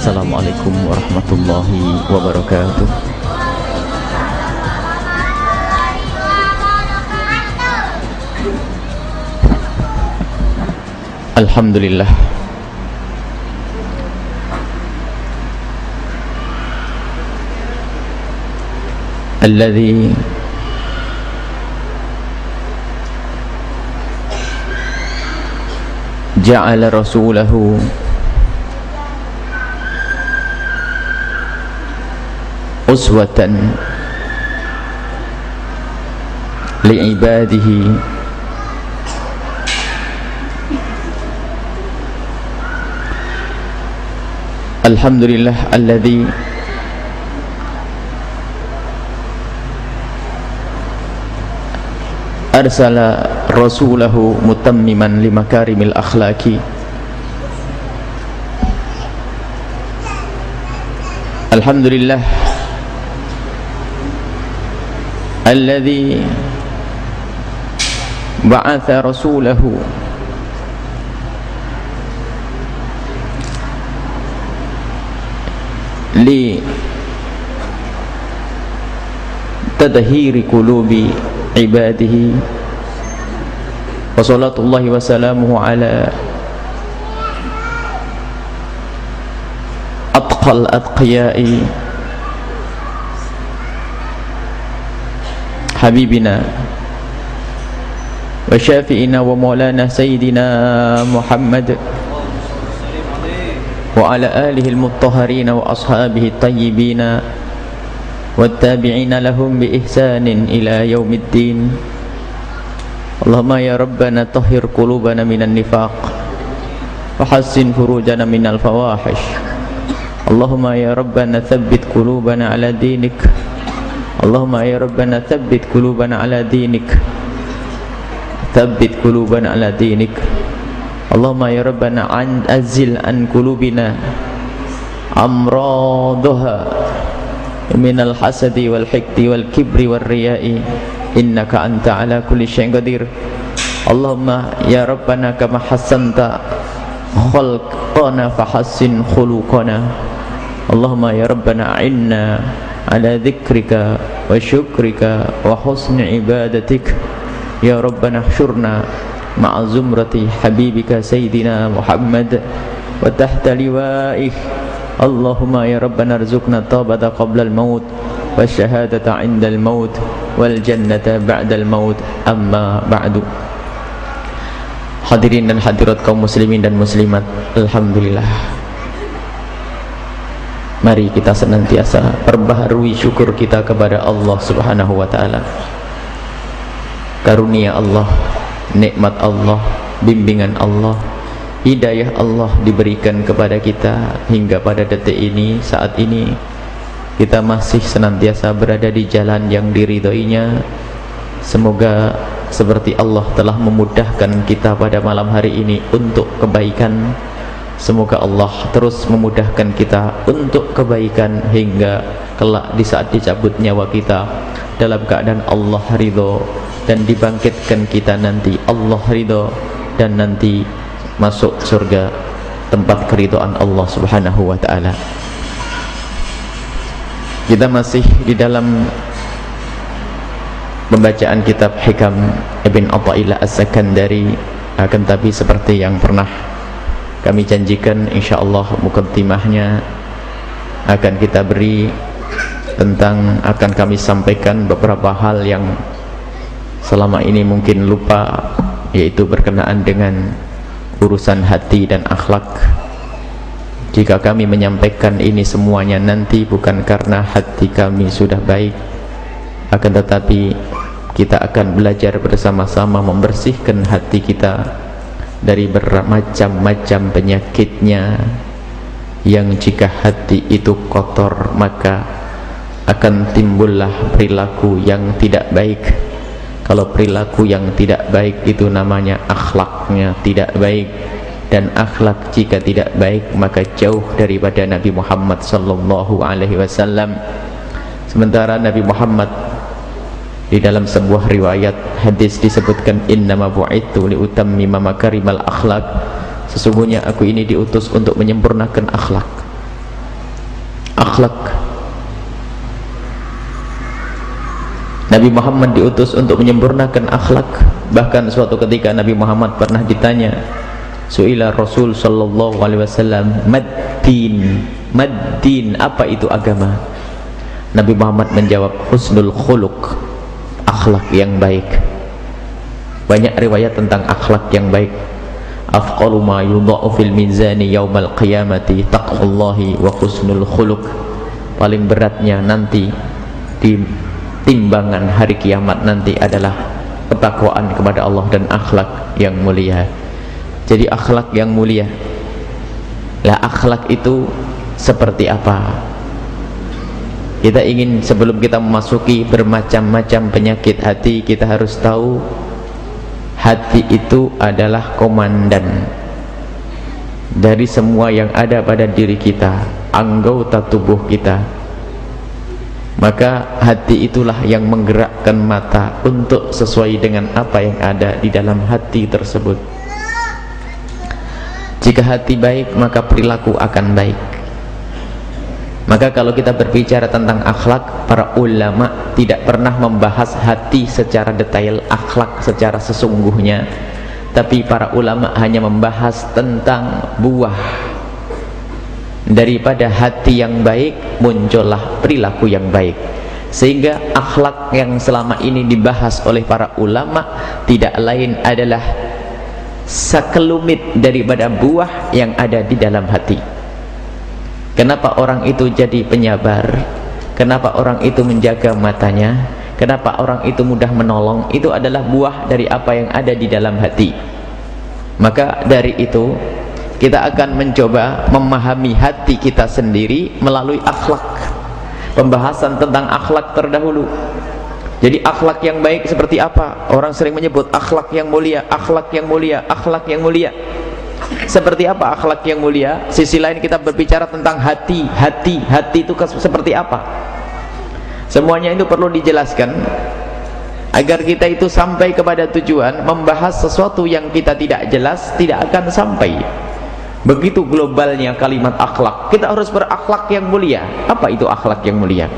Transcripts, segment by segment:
Assalamualaikum warahmatullahi wabarakatuh Alhamdulillah الذي جعل رسوله أسوة لعباده. الحمد لله الذي أرسل رسوله متمما لمكارم الأخلاق. الحمد لله الذي بعث رسوله. لتدهير قلوب عباده. وصلاة الله وسلامه على أتقى الأتقياء. حبيبنا وشافئنا ومولانا سيدنا محمد وعلى آله المطهرين وأصحابه الطيبين والتابعين لهم بإحسان إلى يوم الدين. اللهم يا ربنا طهر قلوبنا من النفاق وحسن فروجنا من الفواحش. اللهم يا ربنا ثبت قلوبنا على دينك اللهم يا ربنا ثبت قلوبنا على دينك. ثبت قلوبنا على دينك. اللهم يا ربنا عن أزل عن قلوبنا أمراضها من الحسد والحقد والكبر والرياء. إنك أنت على كل شيء قدير. اللهم يا ربنا كما حسنت خلقنا فحسن خلقنا. اللهم يا ربنا أعنا على ذكرك وشكرك وحسن عبادتك. يا ربنا احشرنا مع زمرة حبيبك سيدنا محمد وتحت لوائه اللهم يا ربنا ارزقنا التوبة قبل الموت والشهادة عند الموت والجنة بعد الموت. أما بعد. Hadirin dan hadirat kaum muslimin dan muslimat. Alhamdulillah Mari kita senantiasa perbaharui syukur kita kepada Allah subhanahu wa ta'ala. Karunia Allah, nikmat Allah, bimbingan Allah Hidayah Allah diberikan kepada kita hingga pada detik ini, saat ini. Kita masih senantiasa berada di jalan yang diridhoinya. Semoga seperti Allah telah memudahkan kita pada malam hari ini untuk kebaikan Semoga Allah terus memudahkan kita untuk kebaikan hingga kelak di saat dicabut nyawa kita dalam keadaan Allah ridho dan dibangkitkan kita nanti Allah ridho dan nanti masuk surga tempat keridhaan Allah Subhanahu wa taala. Kita masih di dalam pembacaan kitab Hikam Ibn Athaillah As-Sakandari akan tapi seperti yang pernah kami janjikan insyaallah mukaddimahnya akan kita beri tentang akan kami sampaikan beberapa hal yang selama ini mungkin lupa yaitu berkenaan dengan urusan hati dan akhlak. Jika kami menyampaikan ini semuanya nanti bukan karena hati kami sudah baik akan tetapi kita akan belajar bersama-sama membersihkan hati kita dari bermacam-macam penyakitnya yang jika hati itu kotor maka akan timbullah perilaku yang tidak baik. Kalau perilaku yang tidak baik itu namanya akhlaknya tidak baik dan akhlak jika tidak baik maka jauh daripada Nabi Muhammad sallallahu alaihi wasallam. Sementara Nabi Muhammad di dalam sebuah riwayat hadis disebutkan innama bu'ithu utammima makarimal akhlak. Sesungguhnya aku ini diutus untuk menyempurnakan akhlak. Akhlak. Nabi Muhammad diutus untuk menyempurnakan akhlak. Bahkan suatu ketika Nabi Muhammad pernah ditanya suila Rasul sallallahu alaihi wasallam maddin maddin apa itu agama? Nabi Muhammad menjawab husnul khuluq akhlak yang baik. Banyak riwayat tentang akhlak yang baik. Afqalu ma yudha'u fil mizani yaumal qiyamati taqwallahi wa husnul khuluq. Paling beratnya nanti di timbangan hari kiamat nanti adalah ketakwaan kepada Allah dan akhlak yang mulia. Jadi akhlak yang mulia. Lah akhlak itu seperti apa kita ingin sebelum kita memasuki bermacam-macam penyakit hati kita harus tahu hati itu adalah komandan dari semua yang ada pada diri kita anggota tubuh kita. Maka hati itulah yang menggerakkan mata untuk sesuai dengan apa yang ada di dalam hati tersebut. Jika hati baik maka perilaku akan baik maka kalau kita berbicara tentang akhlak para ulama tidak pernah membahas hati secara detail akhlak secara sesungguhnya. Tapi para ulama hanya membahas tentang buah. Daripada hati yang baik muncullah perilaku yang baik. Sehingga akhlak yang selama ini dibahas oleh para ulama tidak lain adalah sekelumit daripada buah yang ada di dalam hati kenapa orang itu jadi penyabar? Kenapa orang itu menjaga matanya? Kenapa orang itu mudah menolong? Itu adalah buah dari apa yang ada di dalam hati. Maka dari itu kita akan mencoba memahami hati kita sendiri melalui akhlak. Pembahasan tentang akhlak terdahulu. Jadi akhlak yang baik seperti apa? Orang sering menyebut akhlak yang mulia akhlak yang mulia akhlak yang mulia seperti apa akhlak yang mulia? Sisi lain kita berbicara tentang hati. Hati hati itu seperti apa? Semuanya itu perlu dijelaskan agar kita itu sampai kepada tujuan membahas sesuatu yang kita tidak jelas tidak akan sampai. Begitu globalnya kalimat akhlak. Kita harus berakhlak yang mulia. Apa itu akhlak yang mulia?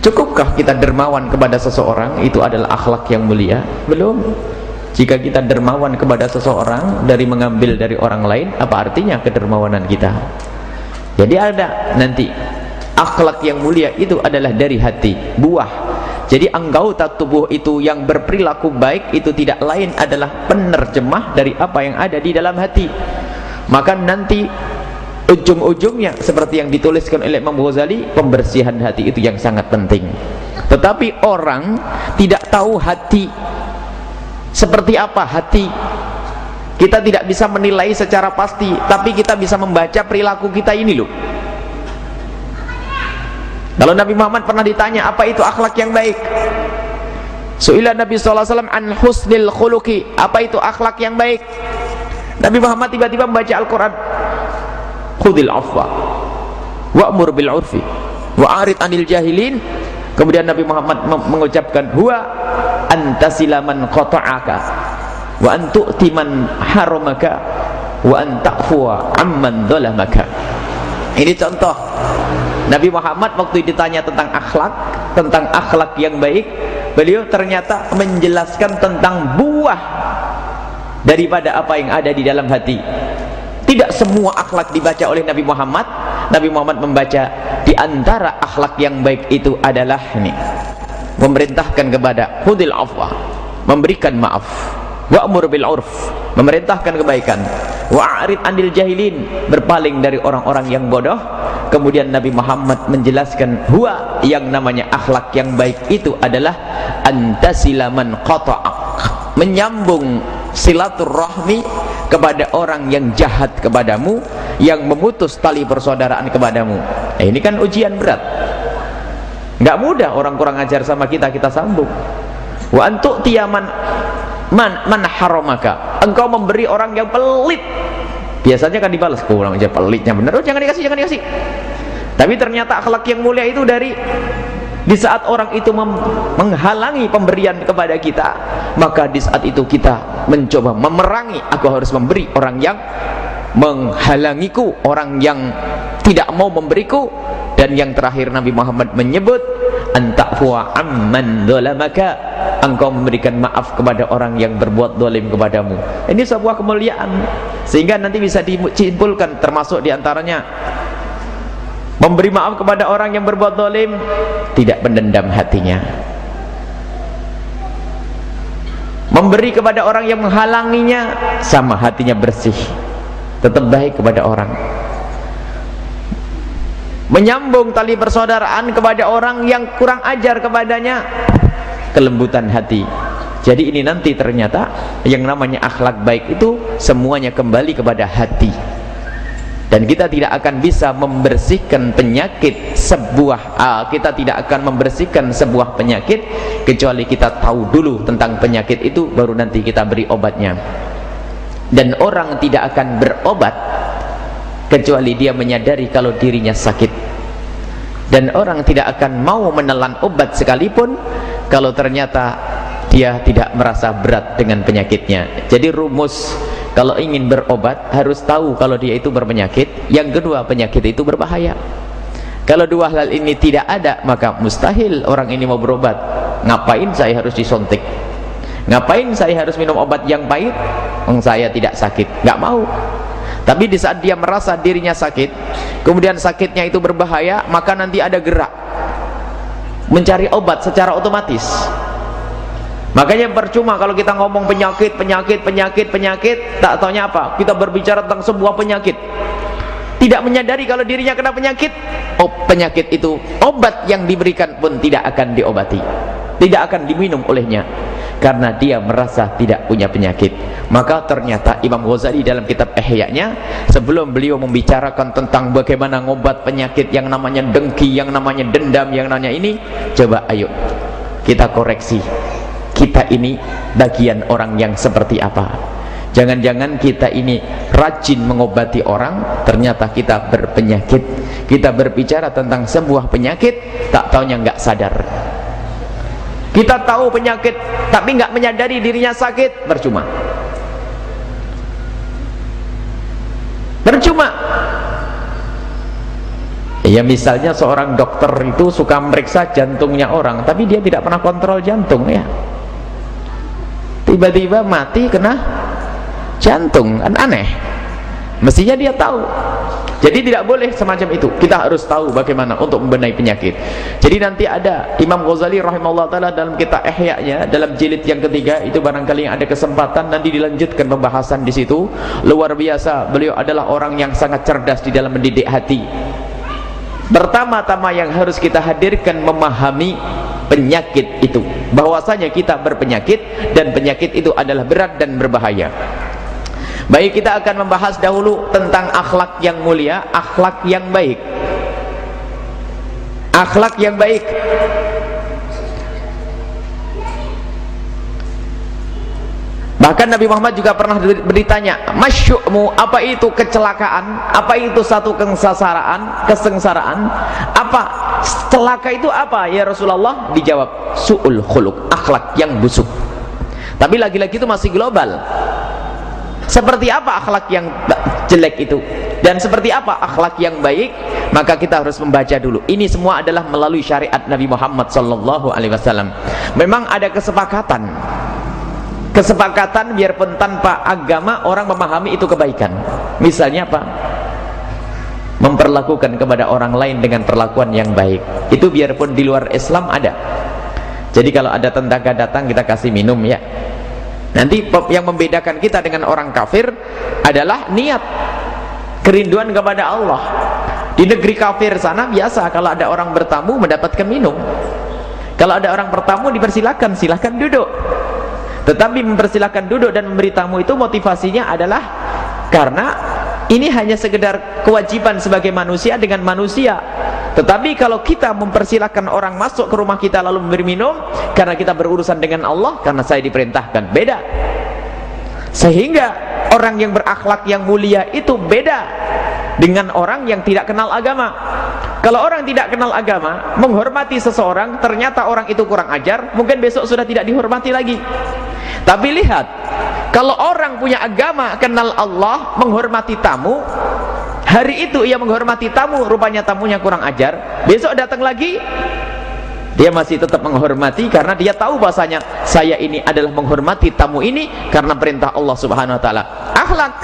Cukupkah kita dermawan kepada seseorang? Itu adalah akhlak yang mulia? Belum jika kita dermawan kepada seseorang dari mengambil dari orang lain apa artinya kedermawanan kita? Jadi ada nanti akhlak yang mulia itu adalah dari hati buah. Jadi anggota tubuh itu yang berperilaku baik itu tidak lain adalah penerjemah dari apa yang ada di dalam hati. Maka nanti ujung-ujungnya seperti yang dituliskan oleh Imam Ghazali pembersihan hati itu yang sangat penting. Tetapi orang tidak tahu hati seperti apa hati? Kita tidak bisa menilai secara pasti tapi kita bisa membaca perilaku kita ini loh. Kalau Nabi Muhammad pernah ditanya apa itu akhlak yang baik? Su'ilah Nabi SAW an husnil khuluki apa itu akhlak yang baik? Nabi Muhammad tiba-tiba membaca Al-Quran. Khudil afwa wa'mur bil urfi wa'arid anil jahilin. Kemudian Nabi Muhammad mengucapkan huwa antasilaman qata'aka wa antu'ti man haramaka wa anta'fuwa amman dhalamaka ini contoh. Nabi Muhammad waktu ditanya tentang akhlak tentang akhlak yang baik beliau ternyata menjelaskan tentang buah daripada apa yang ada di dalam hati. Tidak semua akhlak dibaca oleh Nabi Muhammad. Nabi Muhammad membaca di antara akhlak yang baik itu adalah ini memerintahkan kepada hudil afwa memberikan maaf. Wa'mur bil urf memerintahkan kebaikan. Wa'arid anil jahilin berpaling dari orang-orang yang bodoh. Kemudian Nabi Muhammad menjelaskan huwa yang namanya akhlak yang baik itu adalah antasilaman qata'ak menyambung silaturahmi kepada orang yang jahat kepadamu yang memutus tali persaudaraan kepadamu. Eh, ini kan ujian berat nggak mudah orang kurang ajar sama kita kita sambung. Wa antuk tiaman man man haramaka engkau memberi orang yang pelit. Biasanya kan dibalas kurang aja pelitnya bener. Oh jangan dikasih jangan dikasih. Tapi ternyata akhlak yang mulia itu dari di saat orang itu menghalangi pemberian kepada kita maka di saat itu kita mencoba memerangi. Aku harus memberi orang yang menghalangiku orang yang tidak mau memberiku dan yang terakhir Nabi Muhammad menyebut anta'fuwa amman dolamaka engkau memberikan maaf kepada orang yang berbuat dolim kepadamu. Ini sebuah kemuliaan. Sehingga nanti bisa disimpulkan termasuk di antaranya memberi maaf kepada orang yang berbuat dolim tidak mendendam hatinya. Memberi kepada orang yang menghalanginya sama hatinya bersih. Tetap baik kepada orang menyambung tali persaudaraan kepada orang yang kurang ajar kepadanya kelembutan hati. Jadi ini nanti ternyata yang namanya akhlak baik itu semuanya kembali kepada hati. Dan kita tidak akan bisa membersihkan penyakit sebuah kita tidak akan membersihkan sebuah penyakit kecuali kita tahu dulu tentang penyakit itu baru nanti kita beri obatnya. Dan orang tidak akan berobat kecuali dia menyadari kalau dirinya sakit. Dan orang tidak akan mau menelan obat sekalipun kalau ternyata dia tidak merasa berat dengan penyakitnya. Jadi rumus kalau ingin berobat harus tahu kalau dia itu berpenyakit. Yang kedua penyakit itu berbahaya. Kalau dua hal ini tidak ada maka mustahil orang ini mau berobat. Ngapain saya harus disontik ngapain saya harus minum obat yang pahit? Saya tidak sakit. Nggak mau tapi di saat dia merasa dirinya sakit kemudian sakitnya itu berbahaya maka nanti ada gerak. Mencari obat secara otomatis. Makanya percuma kalau kita ngomong penyakit penyakit penyakit penyakit tak taunya apa? Kita berbicara tentang sebuah penyakit. Tidak menyadari kalau dirinya kena penyakit oh penyakit itu obat yang diberikan pun tidak akan diobati. Tidak akan diminum olehnya karena dia merasa tidak punya penyakit. Maka ternyata Imam Ghazali dalam kitab Ihya-nya sebelum beliau membicarakan tentang bagaimana ngobat penyakit yang namanya dengki yang namanya dendam yang namanya ini coba ayo kita koreksi. Kita ini bagian orang yang seperti apa? Jangan-jangan kita ini rajin mengobati orang ternyata kita berpenyakit. Kita berbicara tentang sebuah penyakit tak taunya nggak sadar kita tahu penyakit tapi nggak menyadari dirinya sakit. Percuma. Percuma. Ya misalnya seorang dokter itu suka meriksa jantungnya orang tapi dia tidak pernah kontrol jantung ya. Tiba-tiba mati kena jantung kan aneh. Mestinya dia tahu jadi tidak boleh semacam itu. Kita harus tahu bagaimana untuk membenahi penyakit. Jadi nanti ada Imam Ghazali rahimahullah taala dalam kitab Ihya-nya dalam jilid yang ketiga itu barangkali yang ada kesempatan nanti dilanjutkan pembahasan di situ. Luar biasa. Beliau adalah orang yang sangat cerdas di dalam mendidik hati. Pertama-tama yang harus kita hadirkan memahami penyakit itu. Bahwasanya kita berpenyakit dan penyakit itu adalah berat dan berbahaya. Baik kita akan membahas dahulu tentang akhlak yang mulia, akhlak yang baik. Akhlak yang baik. Bahkan Nabi Muhammad juga pernah ditanya, "Masyukmu apa itu kecelakaan? Apa itu satu kesengsaraan, kesengsaraan? Apa celaka itu apa?" Ya Rasulullah dijawab, "Su'ul khuluq, akhlak yang busuk." Tapi lagi-lagi itu masih global seperti apa akhlak yang jelek itu? Dan seperti apa akhlak yang baik? Maka kita harus membaca dulu. Ini semua adalah melalui syariat Nabi Muhammad sallallahu alaihi wasallam. Memang ada kesepakatan. Kesepakatan biarpun tanpa agama orang memahami itu kebaikan. Misalnya apa? Memperlakukan kepada orang lain dengan perlakuan yang baik. Itu biarpun di luar Islam ada. Jadi kalau ada tetangga datang kita kasih minum ya Nanti yang membedakan kita dengan orang kafir adalah niat kerinduan kepada Allah. Di negeri kafir sana biasa kalau ada orang bertamu mendapatkan minum. Kalau ada orang bertamu dipersilakan, silahkan duduk. Tetapi mempersilahkan duduk dan memberi tamu itu motivasinya adalah karena ini hanya sekedar kewajiban sebagai manusia dengan manusia tetapi kalau kita mempersilahkan orang masuk ke rumah kita lalu memberi minum karena kita berurusan dengan Allah karena saya diperintahkan beda. Sehingga orang yang berakhlak yang mulia itu beda dengan orang yang tidak kenal agama. Kalau orang tidak kenal agama menghormati seseorang ternyata orang itu kurang ajar mungkin besok sudah tidak dihormati lagi. Tapi lihat kalau orang punya agama kenal Allah menghormati tamu hari itu ia menghormati tamu rupanya tamunya kurang ajar. Besok datang lagi dia masih tetap menghormati karena dia tahu bahasanya saya ini adalah menghormati tamu ini karena perintah Allah subhanahu wa ta'ala. Akhlak.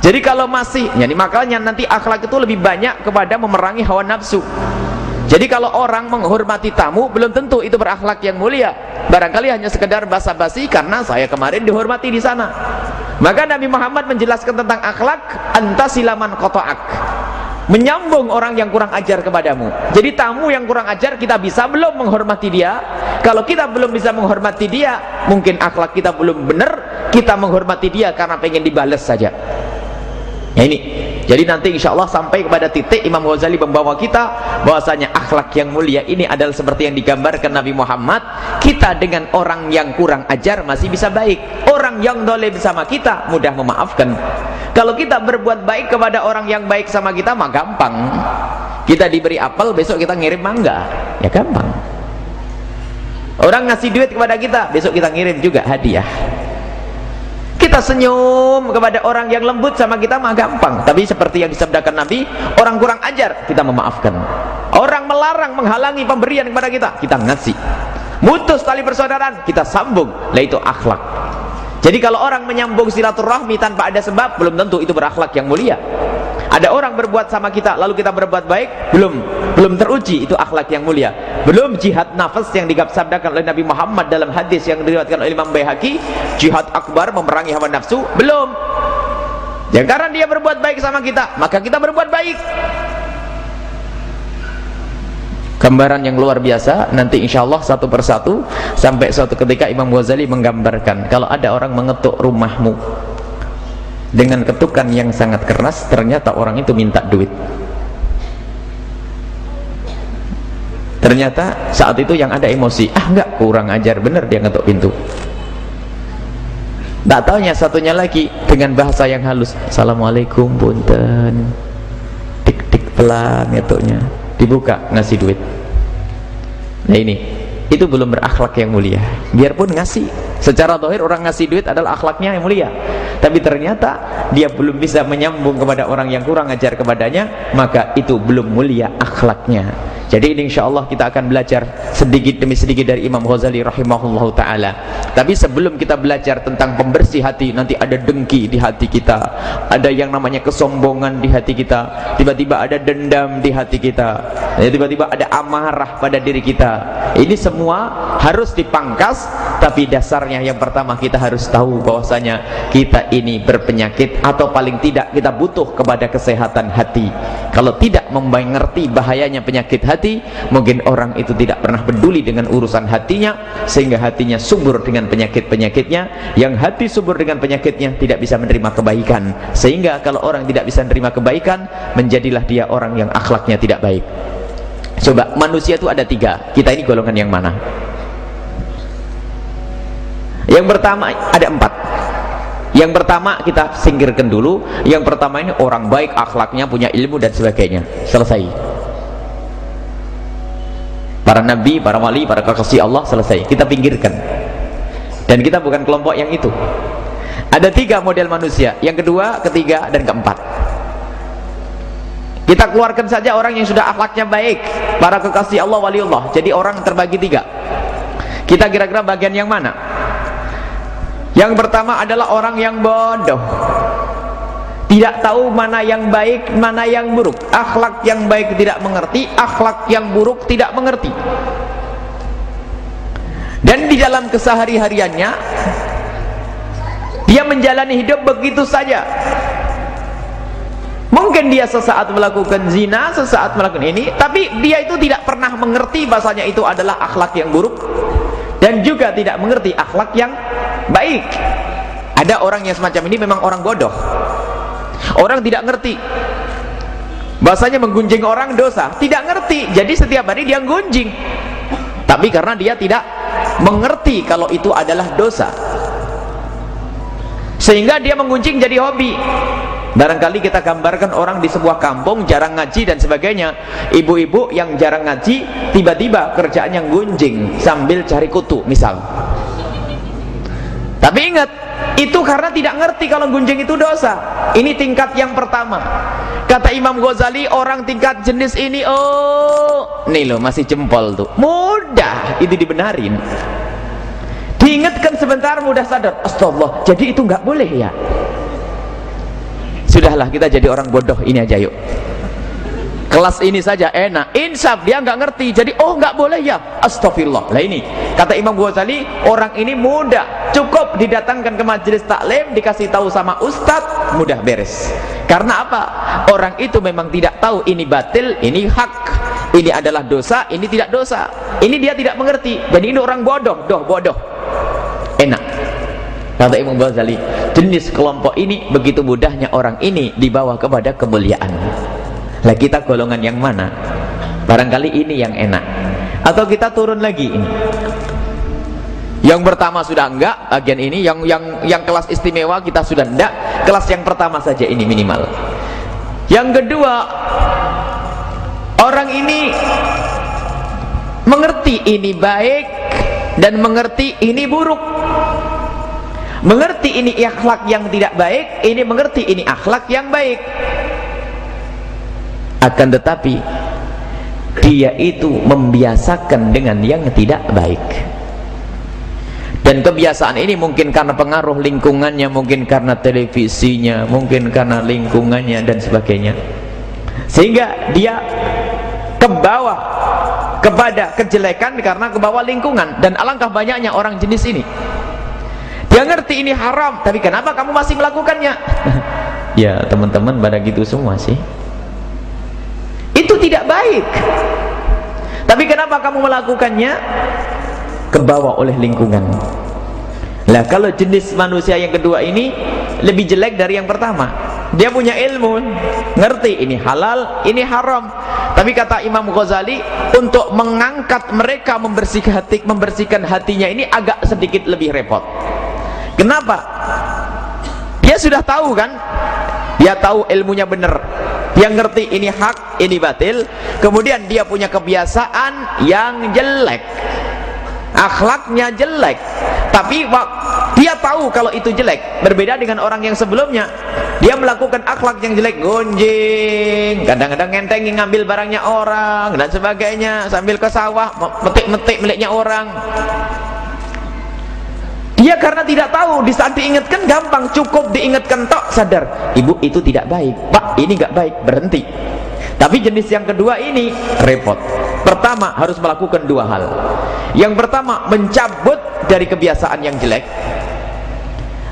Jadi kalau masih yani makanya nanti akhlak itu lebih banyak kepada memerangi hawa nafsu jadi kalau orang menghormati tamu belum tentu itu berakhlak yang mulia. Barangkali hanya sekedar basa-basi karena saya kemarin dihormati di sana. Maka Nabi Muhammad menjelaskan tentang akhlak antasilaman kotoak. Menyambung orang yang kurang ajar kepadamu. Jadi tamu yang kurang ajar kita bisa belum menghormati dia. Kalau kita belum bisa menghormati dia, mungkin akhlak kita belum benar. Kita menghormati dia karena pengen dibales saja. Ya ini. Jadi nanti insya Allah sampai kepada titik Imam Ghazali membawa kita bahwasanya akhlak yang mulia ini adalah seperti yang digambarkan Nabi Muhammad. Kita dengan orang yang kurang ajar masih bisa baik. Orang yang dolim sama kita mudah memaafkan. Kalau kita berbuat baik kepada orang yang baik sama kita mah gampang. Kita diberi apel besok kita ngirim mangga. Ya gampang. Orang ngasih duit kepada kita besok kita ngirim juga hadiah kita senyum kepada orang yang lembut sama kita mah gampang. Tapi seperti yang disabdakan Nabi orang kurang ajar kita memaafkan. Orang melarang menghalangi pemberian kepada kita kita ngasih. Mutus tali persaudaraan kita sambung. Lah itu akhlak. Jadi kalau orang menyambung silaturahmi tanpa ada sebab belum tentu itu berakhlak yang mulia ada orang berbuat sama kita lalu kita berbuat baik? Belum. Belum teruji. Itu akhlak yang mulia. Belum jihad nafas yang disabdakan oleh Nabi Muhammad dalam hadis yang diriwayatkan oleh Imam Baihaqi. Jihad akbar memerangi hawa nafsu? Belum. Ya karena dia berbuat baik sama kita maka kita berbuat baik. Gambaran yang luar biasa nanti insya Allah satu persatu sampai suatu ketika Imam Ghazali menggambarkan kalau ada orang mengetuk rumahmu dengan ketukan yang sangat keras ternyata orang itu minta duit. Ternyata saat itu yang ada emosi ah enggak kurang ajar bener dia ngetuk pintu. Tak taunya satunya lagi dengan bahasa yang halus Assalamualaikum punten. Tik tik pelan ngetuknya dibuka ngasih duit. Nah ini itu belum berakhlak yang mulia. Biarpun ngasih secara dohir orang ngasih duit adalah akhlaknya yang mulia. Tapi ternyata dia belum bisa menyambung kepada orang yang kurang ajar kepadanya maka itu belum mulia akhlaknya jadi ini insya Allah kita akan belajar sedikit demi sedikit dari Imam Ghazali rahimahullah ta'ala. Tapi sebelum kita belajar tentang pembersih hati, nanti ada dengki di hati kita. Ada yang namanya kesombongan di hati kita. Tiba-tiba ada dendam di hati kita. Tiba-tiba ada amarah pada diri kita. Ini semua harus dipangkas. Tapi dasarnya yang pertama kita harus tahu bahwasanya kita ini berpenyakit atau paling tidak kita butuh kepada kesehatan hati. Kalau tidak mengerti bahayanya penyakit hati, hati mungkin orang itu tidak pernah peduli dengan urusan hatinya sehingga hatinya subur dengan penyakit-penyakitnya. Yang hati subur dengan penyakitnya tidak bisa menerima kebaikan. Sehingga kalau orang tidak bisa menerima kebaikan menjadilah dia orang yang akhlaknya tidak baik. Coba manusia itu ada tiga. Kita ini golongan yang mana? Yang pertama ada empat. Yang pertama kita singkirkan dulu. Yang pertama ini orang baik akhlaknya punya ilmu dan sebagainya. Selesai para nabi, para wali, para kekasih Allah selesai. Kita pinggirkan. Dan kita bukan kelompok yang itu. Ada tiga model manusia. Yang kedua, ketiga, dan keempat. Kita keluarkan saja orang yang sudah akhlaknya baik. Para kekasih Allah, wali Allah. Jadi orang terbagi tiga. Kita kira-kira bagian yang mana? Yang pertama adalah orang yang bodoh tidak tahu mana yang baik mana yang buruk. Akhlak yang baik tidak mengerti akhlak yang buruk tidak mengerti. Dan di dalam kesehari-hariannya dia menjalani hidup begitu saja. Mungkin dia sesaat melakukan zina sesaat melakukan ini tapi dia itu tidak pernah mengerti bahasanya itu adalah akhlak yang buruk dan juga tidak mengerti akhlak yang baik. Ada orang yang semacam ini memang orang bodoh orang tidak ngerti. Bahasanya menggunjing orang dosa. Tidak ngerti. Jadi setiap hari dia gunjing tapi karena dia tidak mengerti kalau itu adalah dosa. Sehingga dia menggunjing jadi hobi. Barangkali kita gambarkan orang di sebuah kampung jarang ngaji dan sebagainya. Ibu-ibu yang jarang ngaji tiba-tiba kerjaan yang gunjing sambil cari kutu misal. Tapi ingat itu karena tidak ngerti kalau gunjing itu dosa. Ini tingkat yang pertama. Kata Imam Ghazali orang tingkat jenis ini oh nih loh masih jempol tuh. Mudah itu dibenarin. Diingatkan sebentar mudah sadar. Astagfirullah jadi itu nggak boleh ya? Sudahlah kita jadi orang bodoh. Ini aja yuk kelas ini saja enak. Insaf dia nggak ngerti. Jadi oh nggak boleh ya. Astagfirullah lah ini kata Imam Ghazali orang ini mudah cukup didatangkan ke majelis taklim dikasih tahu sama ustadz mudah beres. Karena apa? Orang itu memang tidak tahu ini batil ini hak. Ini adalah dosa ini tidak dosa. Ini dia tidak mengerti. Jadi ini orang bodoh. Doh bodoh. Enak. Kata Imam Ghazali jenis kelompok ini begitu mudahnya orang ini dibawa kepada kemuliaan lah kita golongan yang mana? Barangkali ini yang enak. Atau kita turun lagi ini? Yang pertama sudah enggak bagian ini. Yang yang yang kelas istimewa kita sudah enggak. Kelas yang pertama saja ini minimal. Yang kedua orang ini mengerti ini baik dan mengerti ini buruk. Mengerti ini akhlak yang tidak baik ini mengerti ini akhlak yang baik akan tetapi dia itu membiasakan dengan yang tidak baik. Dan kebiasaan ini mungkin karena pengaruh lingkungannya mungkin karena televisinya mungkin karena lingkungannya dan sebagainya. Sehingga dia ke bawah kepada kejelekan karena ke bawah lingkungan. Dan alangkah banyaknya orang jenis ini. Dia ngerti ini haram tapi kenapa kamu masih melakukannya? Ya teman-teman pada gitu semua sih itu tidak baik. Tapi kenapa kamu melakukannya? Kebawa oleh lingkungan. Lah kalau jenis manusia yang kedua ini lebih jelek dari yang pertama. Dia punya ilmu ngerti ini halal ini haram. Tapi kata Imam Ghazali untuk mengangkat mereka membersihkan hati membersihkan hatinya ini agak sedikit lebih repot. Kenapa? Dia sudah tahu kan? Dia tahu ilmunya benar dia ngerti ini hak ini batil. Kemudian dia punya kebiasaan yang jelek. Akhlaknya jelek. Tapi dia tahu kalau itu jelek. Berbeda dengan orang yang sebelumnya. Dia melakukan akhlak yang jelek. Gonjing kadang-kadang ngentengin ngambil barangnya orang dan sebagainya. Sambil ke sawah metik-metik miliknya orang dia karena tidak tahu di saat diingatkan gampang cukup diingatkan tok sadar. Ibu itu tidak baik. Pak ini gak baik berhenti. Tapi jenis yang kedua ini repot. Pertama harus melakukan dua hal. Yang pertama mencabut dari kebiasaan yang jelek.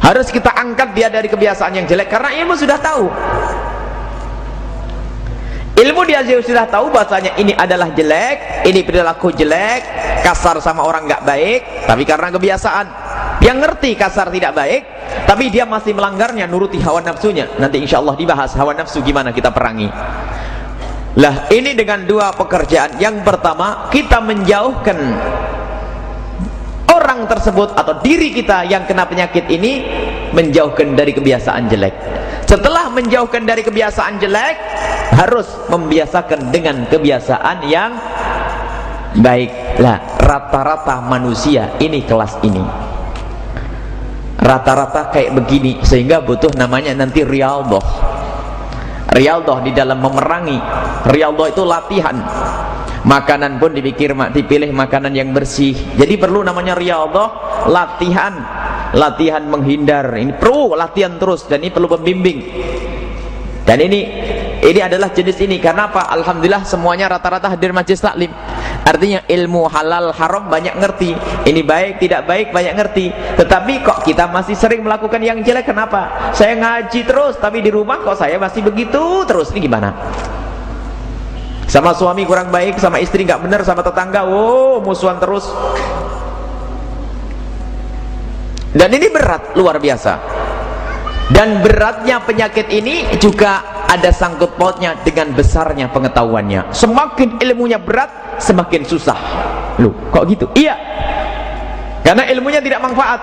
Harus kita angkat dia dari kebiasaan yang jelek karena ilmu sudah tahu. Ilmu dia sudah tahu bahasanya ini adalah jelek ini perilaku jelek kasar sama orang gak baik tapi karena kebiasaan dia ngerti kasar tidak baik tapi dia masih melanggarnya nuruti hawa nafsunya. Nanti insya Allah dibahas hawa nafsu gimana kita perangi. Lah ini dengan dua pekerjaan. Yang pertama kita menjauhkan orang tersebut atau diri kita yang kena penyakit ini menjauhkan dari kebiasaan jelek. Setelah menjauhkan dari kebiasaan jelek harus membiasakan dengan kebiasaan yang baik. Lah rata-rata manusia ini kelas ini rata-rata kayak begini sehingga butuh namanya nanti riyadhah riyadhah di dalam memerangi. Riyadhah itu latihan. Makanan pun dipikir dipilih makanan yang bersih. Jadi perlu namanya riyadhah latihan. Latihan menghindar. Ini perlu latihan terus dan ini perlu pembimbing. Dan ini ini adalah jenis ini. Karena apa? Alhamdulillah semuanya rata-rata hadir majlis taklim. Artinya ilmu halal haram banyak ngerti. Ini baik tidak baik banyak ngerti. Tetapi kok kita masih sering melakukan yang jelek? Kenapa? Saya ngaji terus tapi di rumah kok saya masih begitu terus? Ini gimana? Sama suami kurang baik sama istri nggak benar sama tetangga. Wow musuhan terus. Dan ini berat luar biasa. Dan beratnya penyakit ini juga ada sangkut pautnya dengan besarnya pengetahuannya. Semakin ilmunya berat semakin susah. Loh kok gitu? Iya. Karena ilmunya tidak manfaat.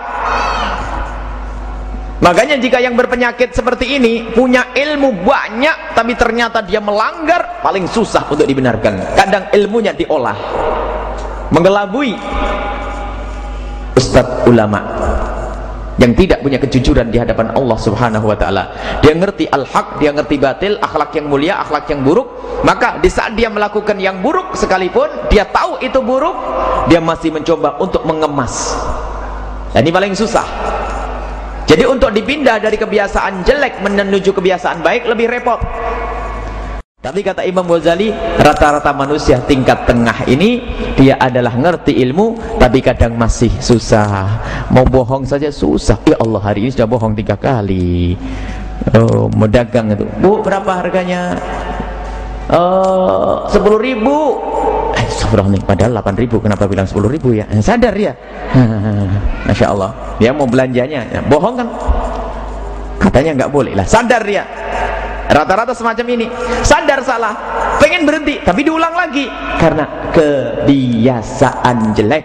Makanya jika yang berpenyakit seperti ini punya ilmu banyak tapi ternyata dia melanggar paling susah untuk dibenarkan. Kadang ilmunya diolah mengelabui ustadz ulama yang tidak punya kejujuran di hadapan Allah Subhanahu wa taala. Dia ngerti al-haq, dia ngerti batil, akhlak yang mulia, akhlak yang buruk, maka di saat dia melakukan yang buruk sekalipun dia tahu itu buruk, dia masih mencoba untuk mengemas. Dan ini paling susah. Jadi untuk dipindah dari kebiasaan jelek menuju kebiasaan baik lebih repot. Tapi kata Imam Ghazali, rata-rata manusia tingkat tengah ini dia adalah ngerti ilmu tapi kadang masih susah. Mau bohong saja susah. Ya Allah, hari ini sudah bohong tiga kali. Oh, mau dagang itu. Bu, berapa harganya? Oh, sepuluh ribu. Eh, nih, padahal delapan ribu. Kenapa bilang sepuluh ribu ya? Eh, sadar ya. Masya Allah. Dia mau belanjanya. Ya, bohong kan? Katanya nggak boleh lah. Sadar ya rata-rata semacam ini. Sadar salah pengen berhenti tapi diulang lagi. Karena kebiasaan jelek.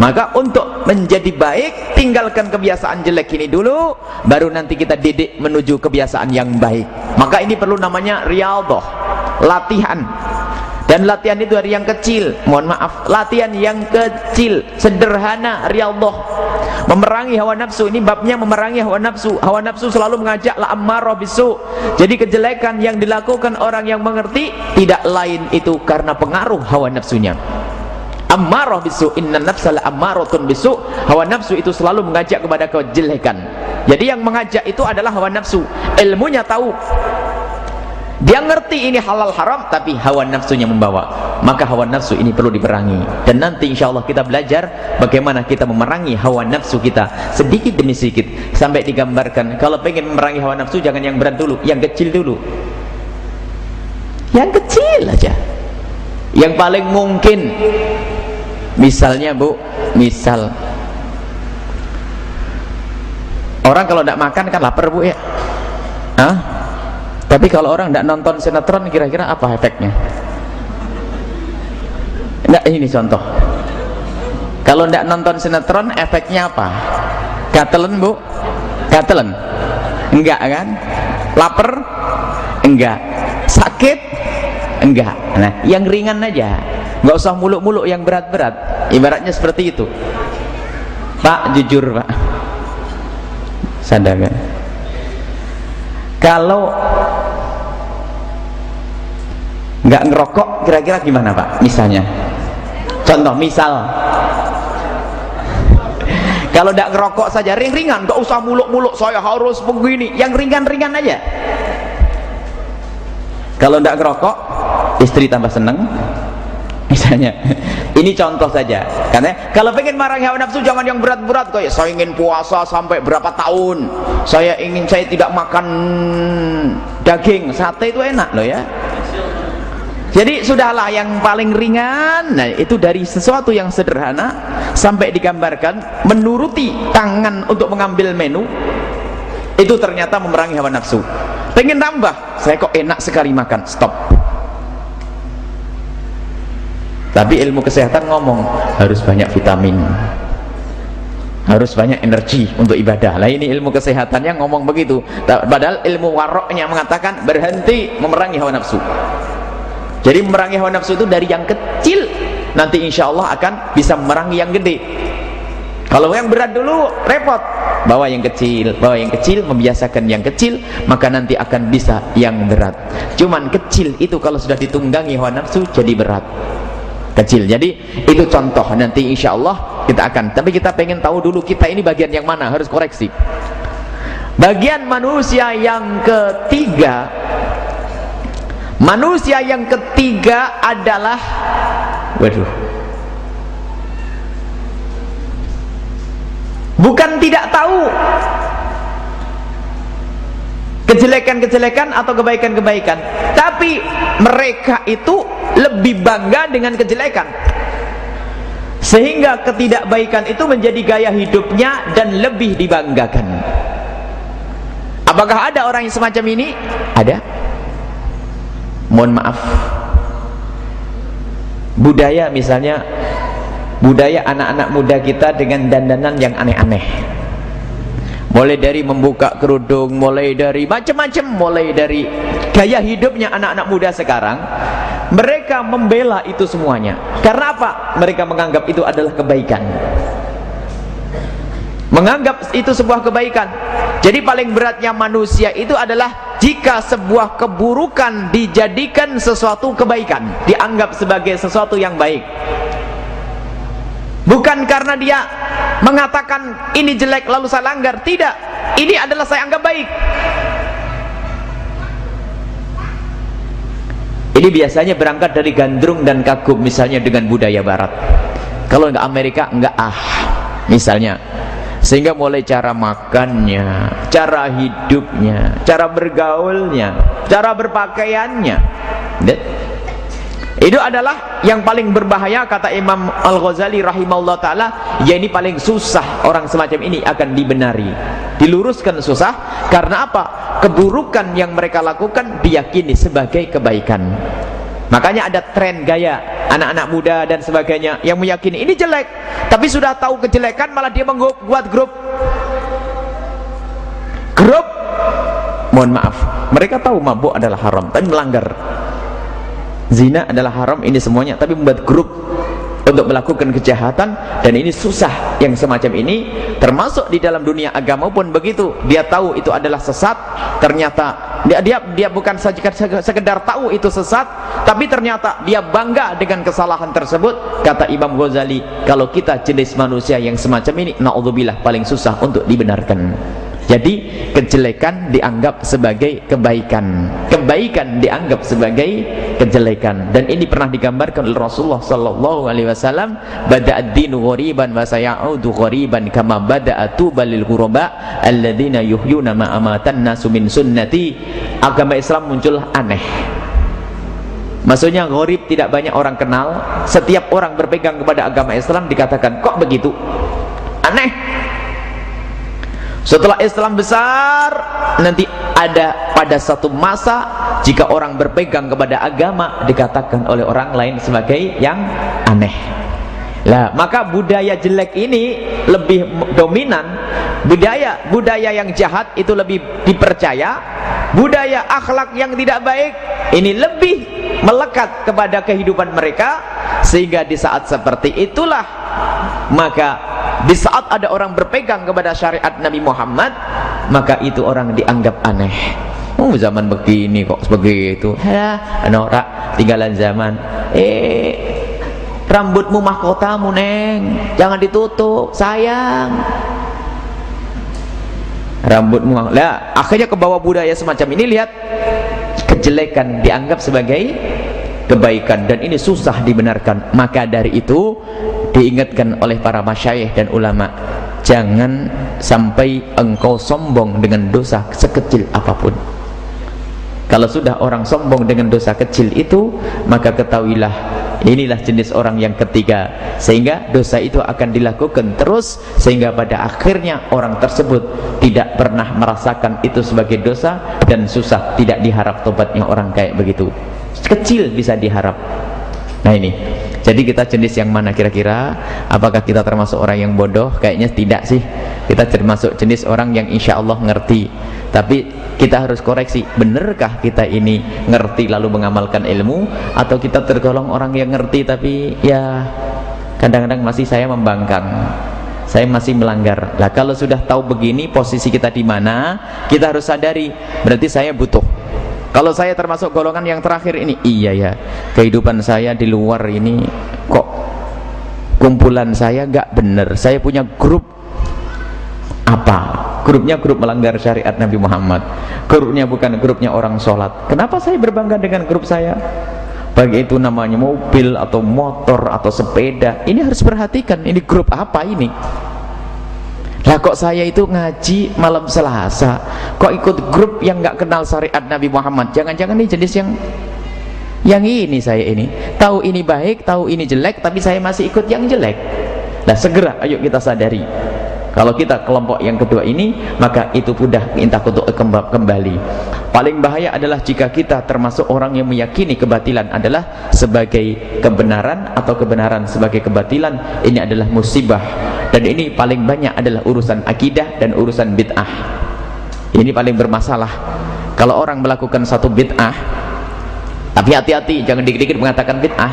Maka untuk menjadi baik tinggalkan kebiasaan jelek ini dulu baru nanti kita didik menuju kebiasaan yang baik. Maka ini perlu namanya riyadhah latihan dan latihan itu dari yang kecil. Mohon maaf. Latihan yang kecil. Sederhana. Riyadhah. Memerangi hawa nafsu. Ini babnya memerangi hawa nafsu. Hawa nafsu selalu mengajak la ammarah bisu. Jadi kejelekan yang dilakukan orang yang mengerti tidak lain itu karena pengaruh hawa nafsunya. Ammarah bisu. Inna nafsa la ammaratun bisu. Hawa nafsu itu selalu mengajak kepada kejelekan. Jadi yang mengajak itu adalah hawa nafsu. Ilmunya tahu dia ngerti ini halal haram tapi hawa nafsunya membawa. Maka hawa nafsu ini perlu diperangi. Dan nanti insya Allah kita belajar bagaimana kita memerangi hawa nafsu kita sedikit demi sedikit. Sampai digambarkan kalau pengen memerangi hawa nafsu jangan yang berat dulu yang kecil dulu. Yang kecil aja. Yang paling mungkin. Misalnya bu misal. Orang kalau tidak makan kan lapar bu ya? Hah? Tapi kalau orang tidak nonton sinetron kira-kira apa efeknya? Enggak ini contoh. Kalau tidak nonton sinetron efeknya apa? Gatelen bu? Gatelen? Enggak kan? Laper? Enggak. Sakit? Enggak. Nah, yang ringan aja. Enggak usah muluk-muluk yang berat-berat. Ibaratnya seperti itu. Pak, jujur pak. Sadar kan? Kalau nggak ngerokok kira-kira gimana Pak? Misalnya. Contoh misal. Kalau nggak ngerokok saja ring-ringan. Nggak usah muluk-muluk saya harus begini. Yang ringan-ringan aja. Kalau nggak ngerokok istri tambah seneng. Misalnya. Ini contoh saja. Karena kalau pengen marah hawa nafsu jangan yang berat-berat. Kayak saya ingin puasa sampai berapa tahun. Saya ingin saya tidak makan daging. Sate itu enak loh ya jadi sudahlah yang paling ringan. Nah itu dari sesuatu yang sederhana sampai digambarkan menuruti tangan untuk mengambil menu itu ternyata memerangi hawa nafsu. Pengen tambah saya kok enak sekali makan. Stop. Tapi ilmu kesehatan ngomong harus banyak vitamin. Harus banyak energi untuk ibadah. Lah ini ilmu kesehatannya ngomong begitu. Padahal ilmu waroknya mengatakan berhenti memerangi hawa nafsu jadi memerangi hawa nafsu itu dari yang kecil. Nanti insya Allah akan bisa memerangi yang gede. Kalau yang berat dulu repot. Bawa yang kecil bawa yang kecil membiasakan yang kecil maka nanti akan bisa yang berat. Cuman kecil itu kalau sudah ditunggangi hawa nafsu jadi berat. Kecil. Jadi itu contoh. Nanti insya Allah kita akan. Tapi kita pengen tahu dulu kita ini bagian yang mana harus koreksi. Bagian manusia yang ketiga Manusia yang ketiga adalah waduh. Bukan tidak tahu kejelekan-kejelekan atau kebaikan-kebaikan, tapi mereka itu lebih bangga dengan kejelekan. Sehingga ketidakbaikan itu menjadi gaya hidupnya dan lebih dibanggakan. Apakah ada orang yang semacam ini? Ada mohon maaf. Budaya misalnya budaya anak-anak muda kita dengan dandanan yang aneh-aneh. Mulai dari membuka kerudung mulai dari macam-macam mulai dari gaya hidupnya anak-anak muda sekarang mereka membela itu semuanya. Karena apa? mereka menganggap itu adalah kebaikan menganggap itu sebuah kebaikan. Jadi paling beratnya manusia itu adalah jika sebuah keburukan dijadikan sesuatu kebaikan dianggap sebagai sesuatu yang baik. Bukan karena dia mengatakan ini jelek lalu saya langgar tidak. Ini adalah saya anggap baik. Ini biasanya berangkat dari gandrung dan kagum misalnya dengan budaya barat. Kalau enggak Amerika enggak ah. Misalnya sehingga mulai cara makannya cara hidupnya cara bergaulnya cara berpakaiannya. Itu adalah yang paling berbahaya kata Imam Al-Ghazali rahimahullah ta'ala ya ini paling susah orang semacam ini akan dibenari. Diluruskan susah karena apa? keburukan yang mereka lakukan diyakini sebagai kebaikan makanya ada tren gaya anak-anak muda dan sebagainya yang meyakini ini jelek tapi sudah tahu kejelekan malah dia membuat grup. Grup? Mohon maaf mereka tahu mabuk adalah haram tapi melanggar. Zina adalah haram ini semuanya tapi membuat grup untuk melakukan kejahatan. Dan ini susah yang semacam ini. Termasuk di dalam dunia agama pun begitu. Dia tahu itu adalah sesat. Ternyata dia dia, dia bukan saja sekedar tahu itu sesat. Tapi ternyata dia bangga dengan kesalahan tersebut. Kata Imam Ghazali kalau kita jenis manusia yang semacam ini naudzubillah paling susah untuk dibenarkan jadi kejelekan dianggap sebagai kebaikan. Kebaikan dianggap sebagai kejelekan. Dan ini pernah digambarkan oleh Rasulullah sallallahu alaihi wasallam bada'ad dinu ghoriban wa sayaudu ghoriban kama bada'a tubalil ghuraba alladzina yuhyuna ma amatan nasu min sunnati. Agama Islam muncul aneh. Maksudnya gharib tidak banyak orang kenal. Setiap orang berpegang kepada agama Islam dikatakan kok begitu? Aneh setelah Islam besar nanti ada pada satu masa jika orang berpegang kepada agama dikatakan oleh orang lain sebagai yang aneh. Lah maka budaya jelek ini lebih dominan. Budaya budaya yang jahat itu lebih dipercaya. Budaya akhlak yang tidak baik ini lebih melekat kepada kehidupan mereka sehingga di saat seperti itulah maka di saat ada orang berpegang kepada syariat Nabi Muhammad maka itu orang dianggap aneh. Oh zaman begini kok begitu? Ya norak tinggalan zaman. Eh rambutmu mahkotamu neng. Jangan ditutup sayang. Rambutmu lah akhirnya ke bawah budaya semacam ini lihat kejelekan dianggap sebagai kebaikan dan ini susah dibenarkan. Maka dari itu diingatkan oleh para masyayikh dan ulama jangan sampai engkau sombong dengan dosa sekecil apa pun kalau sudah orang sombong dengan dosa kecil itu maka ketahuilah inilah jenis orang yang ketiga. Sehingga dosa itu akan dilakukan terus sehingga pada akhirnya orang tersebut tidak pernah merasakan itu sebagai dosa dan susah tidak diharap tobatnya orang kayak begitu. Kecil bisa diharap nah ini. Jadi kita jenis yang mana kira-kira? Apakah kita termasuk orang yang bodoh? Kayaknya tidak sih. Kita termasuk jenis orang yang insya Allah ngerti. Tapi kita harus koreksi benarkah kita ini ngerti lalu mengamalkan ilmu? Atau kita tergolong orang yang ngerti tapi ya kadang-kadang masih saya membangkang. Saya masih melanggar. Lah kalau sudah tahu begini posisi kita di mana kita harus sadari. Berarti saya butuh kalau saya termasuk golongan yang terakhir ini iya ya kehidupan saya di luar ini kok kumpulan saya gak bener saya punya grup apa? Grupnya grup melanggar syariat Nabi Muhammad. Grupnya bukan grupnya orang sholat. Kenapa saya berbangga dengan grup saya? Bagi itu namanya mobil atau motor atau sepeda ini harus perhatikan ini grup apa ini lah kok saya itu ngaji malam selasa? Kok ikut grup yang nggak kenal syariat Nabi Muhammad? Jangan-jangan ini jenis yang yang ini saya ini. Tahu ini baik tahu ini jelek tapi saya masih ikut yang jelek. Nah segera ayo kita sadari kalau kita kelompok yang kedua ini maka itu mudah minta untuk kembali. Paling bahaya adalah jika kita termasuk orang yang meyakini kebatilan adalah sebagai kebenaran atau kebenaran sebagai kebatilan ini adalah musibah. Dan ini paling banyak adalah urusan akidah dan urusan bid'ah. Ini paling bermasalah. Kalau orang melakukan satu bid'ah tapi hati-hati jangan dikit-dikit mengatakan bid'ah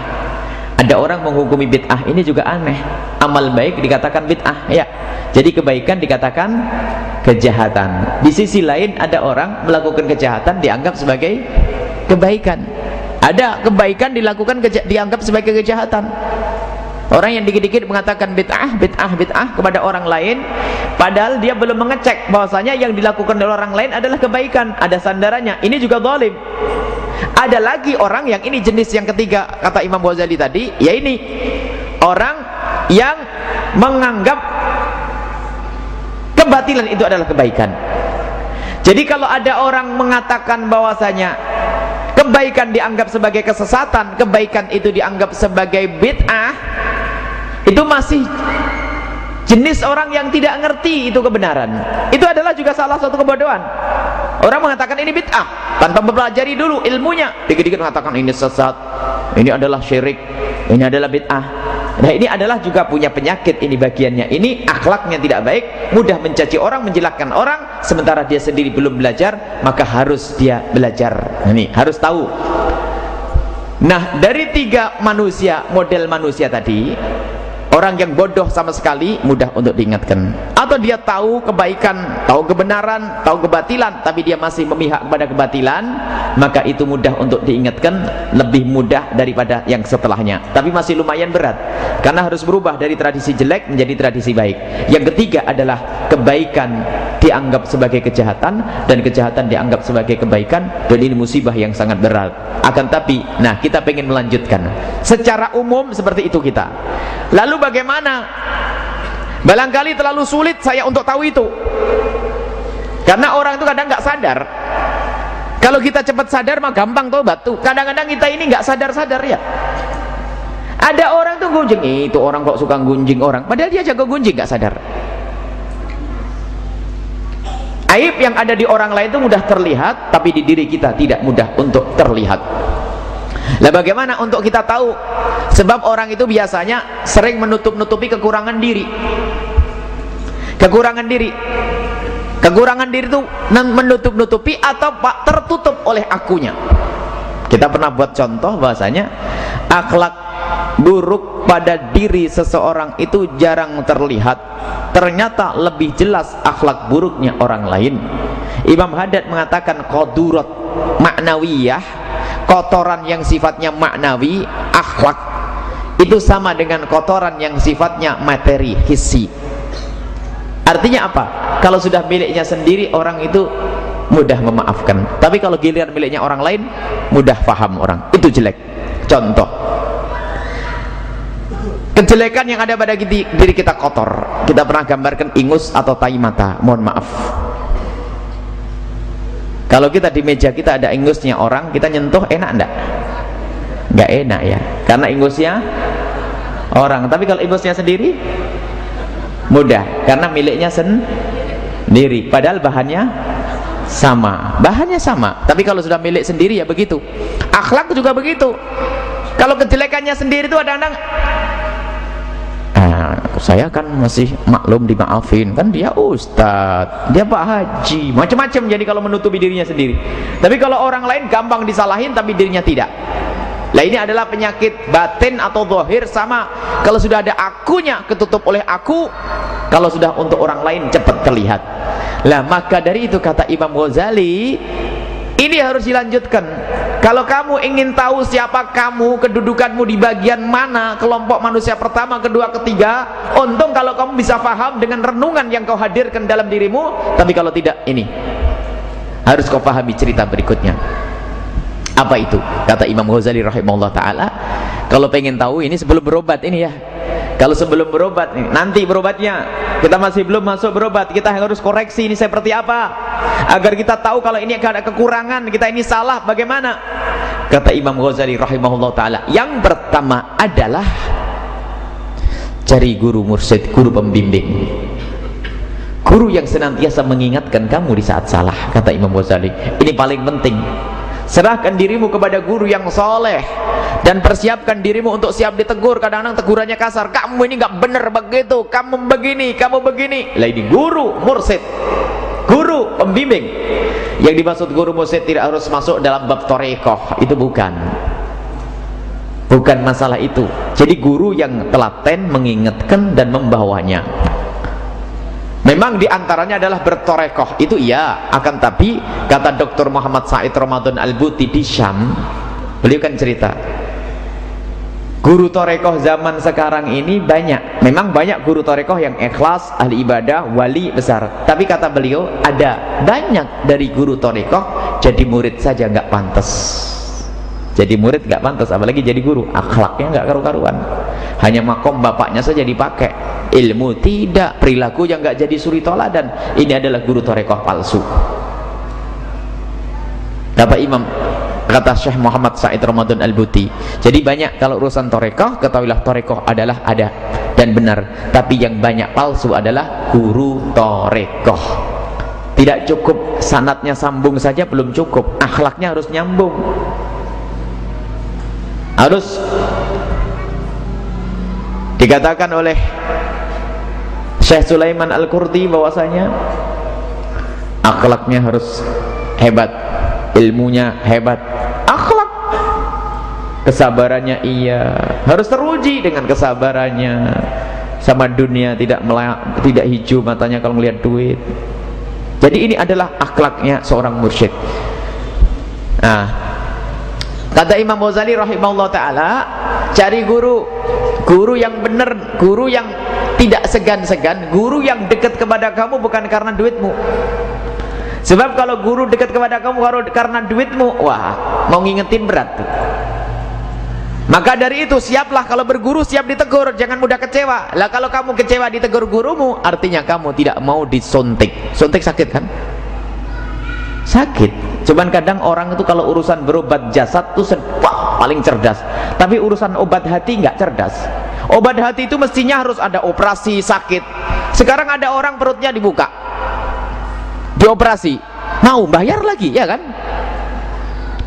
ada orang menghukumi bid'ah ini juga aneh. Amal baik dikatakan bid'ah ya. Jadi kebaikan dikatakan kejahatan. Di sisi lain ada orang melakukan kejahatan dianggap sebagai kebaikan. Ada kebaikan dilakukan dianggap sebagai kejahatan Orang yang dikit-dikit mengatakan bid'ah, bid'ah, bid'ah kepada orang lain padahal dia belum mengecek bahwasanya yang dilakukan oleh orang lain adalah kebaikan, ada sandarannya. Ini juga zalim. Ada lagi orang yang ini jenis yang ketiga kata Imam Ghazali tadi, ya ini orang yang menganggap kebatilan itu adalah kebaikan. Jadi kalau ada orang mengatakan bahwasanya kebaikan dianggap sebagai kesesatan, kebaikan itu dianggap sebagai bid'ah, itu masih jenis orang yang tidak ngerti itu kebenaran. Itu adalah juga salah satu kebodohan. Orang mengatakan ini bid'ah tanpa mempelajari dulu ilmunya. Dikit-dikit mengatakan ini sesat ini adalah syirik ini adalah bid'ah. Nah ini adalah juga punya penyakit ini bagiannya. Ini akhlaknya tidak baik mudah mencaci orang menjelakkan orang. Sementara dia sendiri belum belajar maka harus dia belajar. Ini harus tahu. Nah dari tiga manusia model manusia tadi Orang yang bodoh sama sekali mudah untuk diingatkan. Atau dia tahu kebaikan, tahu kebenaran, tahu kebatilan, tapi dia masih memihak kepada kebatilan, maka itu mudah untuk diingatkan, lebih mudah daripada yang setelahnya. Tapi masih lumayan berat, karena harus berubah dari tradisi jelek menjadi tradisi baik. Yang ketiga adalah kebaikan dianggap sebagai kejahatan dan kejahatan dianggap sebagai kebaikan dan ini musibah yang sangat berat. Akan tapi, nah kita pengen melanjutkan. Secara umum seperti itu kita. Lalu bagaimana? Barangkali terlalu sulit saya untuk tahu itu. Karena orang itu kadang nggak sadar. Kalau kita cepat sadar mah gampang tuh. Kadang-kadang kita ini nggak sadar-sadar ya. Ada orang tuh gunjing, itu orang kok suka gunjing orang. Padahal dia jago gunjing nggak sadar. Aib yang ada di orang lain itu mudah terlihat, tapi di diri kita tidak mudah untuk terlihat. Lah bagaimana untuk kita tahu? Sebab orang itu biasanya sering menutup-nutupi kekurangan diri. Kekurangan diri. Kekurangan diri itu menutup-nutupi atau pak tertutup oleh akunya. Kita pernah buat contoh bahasanya akhlak buruk pada diri seseorang itu jarang terlihat. Ternyata lebih jelas akhlak buruknya orang lain. Imam Haddad mengatakan qadurat maknawiyah kotoran yang sifatnya maknawi akhlak itu sama dengan kotoran yang sifatnya materi hissi artinya apa? Kalau sudah miliknya sendiri orang itu mudah memaafkan. Tapi kalau giliran miliknya orang lain mudah paham orang. Itu jelek. Contoh. Kejelekan yang ada pada diri kita kotor. Kita pernah gambarkan ingus atau tai mata. Mohon maaf kalau kita di meja kita ada ingusnya orang kita nyentuh enak enggak enggak enak ya. Karena ingusnya orang. Tapi kalau ingusnya sendiri mudah. Karena miliknya sendiri. Padahal bahannya sama. Bahannya sama. Tapi kalau sudah milik sendiri ya begitu. Akhlak juga begitu. Kalau kejelekannya sendiri itu ada kadang saya kan masih maklum dimaafin. Kan dia ustad dia pak haji. Macam-macam jadi kalau menutupi dirinya sendiri. Tapi kalau orang lain gampang disalahin tapi dirinya tidak. Lah ini adalah penyakit batin atau zahir sama. Kalau sudah ada akunya ketutup oleh aku kalau sudah untuk orang lain cepat terlihat. Lah maka dari itu kata Imam Ghazali ini harus dilanjutkan kalau kamu ingin tahu siapa kamu kedudukanmu di bagian mana kelompok manusia pertama kedua ketiga untung kalau kamu bisa paham dengan renungan yang kau hadirkan dalam dirimu. Tapi kalau tidak ini. Harus kau pahami cerita berikutnya. Apa itu? Kata Imam Ghazali rahimahullah taala. Kalau pengen tahu ini sebelum berobat ini ya kalau sebelum berobat nanti berobatnya. Kita masih belum masuk berobat kita harus koreksi ini seperti apa. Agar kita tahu kalau ini ada kekurangan kita ini salah bagaimana? Kata Imam Ghazali rahimahullah taala yang pertama adalah cari guru mursyid guru pembimbing. Guru yang senantiasa mengingatkan kamu di saat salah kata Imam Ghazali. Ini paling penting serahkan dirimu kepada guru yang soleh. Dan persiapkan dirimu untuk siap ditegur. Kadang-kadang tegurannya kasar. Kamu ini nggak benar begitu. Kamu begini kamu begini. Lah ini guru mursid. Guru pembimbing. Yang dimaksud guru mursid tidak harus masuk dalam bab torekoh itu bukan. Bukan masalah itu. Jadi guru yang telaten mengingatkan dan membawanya Memang di antaranya adalah bertorekoh. Itu iya akan tapi kata Dr. Muhammad Said Ramadan Al-Buti di Syam beliau kan cerita guru torekoh zaman sekarang ini banyak. Memang banyak guru torekoh yang ikhlas ahli ibadah wali besar. Tapi kata beliau ada banyak dari guru torekoh jadi murid saja nggak pantas jadi murid nggak pantas apalagi jadi guru. Akhlaknya nggak karu-karuan. Hanya makom bapaknya saja dipakai. Ilmu tidak perilaku yang nggak jadi suri toladan. Ini adalah guru torekoh palsu. Kata imam kata Syekh Muhammad Said Ramadan Al-Buti jadi banyak kalau urusan torekoh ketahuilah torekoh adalah ada dan benar. Tapi yang banyak palsu adalah guru torekoh. Tidak cukup sanatnya sambung saja belum cukup. Akhlaknya harus nyambung harus dikatakan oleh Syekh Sulaiman Al-Qurdi bahwasanya akhlaknya harus hebat ilmunya hebat. Akhlak kesabarannya iya. Harus teruji dengan kesabarannya. Sama dunia tidak melak, tidak hijau matanya kalau melihat duit. Jadi ini adalah akhlaknya seorang mursyid. Nah Kata Imam Ghazali rahimahullah taala, cari guru, guru yang benar, guru yang tidak segan-segan, guru yang dekat kepada kamu bukan karena duitmu. Sebab kalau guru dekat kepada kamu karena duitmu, wah, mau ngingetin berat. Maka dari itu siaplah kalau berguru siap ditegur, jangan mudah kecewa. Lah kalau kamu kecewa ditegur gurumu, artinya kamu tidak mau disuntik. Suntik sakit kan? Sakit Cuman kadang orang itu kalau urusan berobat jasad tuh wah, paling cerdas. Tapi urusan obat hati nggak cerdas. Obat hati itu mestinya harus ada operasi sakit. Sekarang ada orang perutnya dibuka, dioperasi, mau bayar lagi ya kan?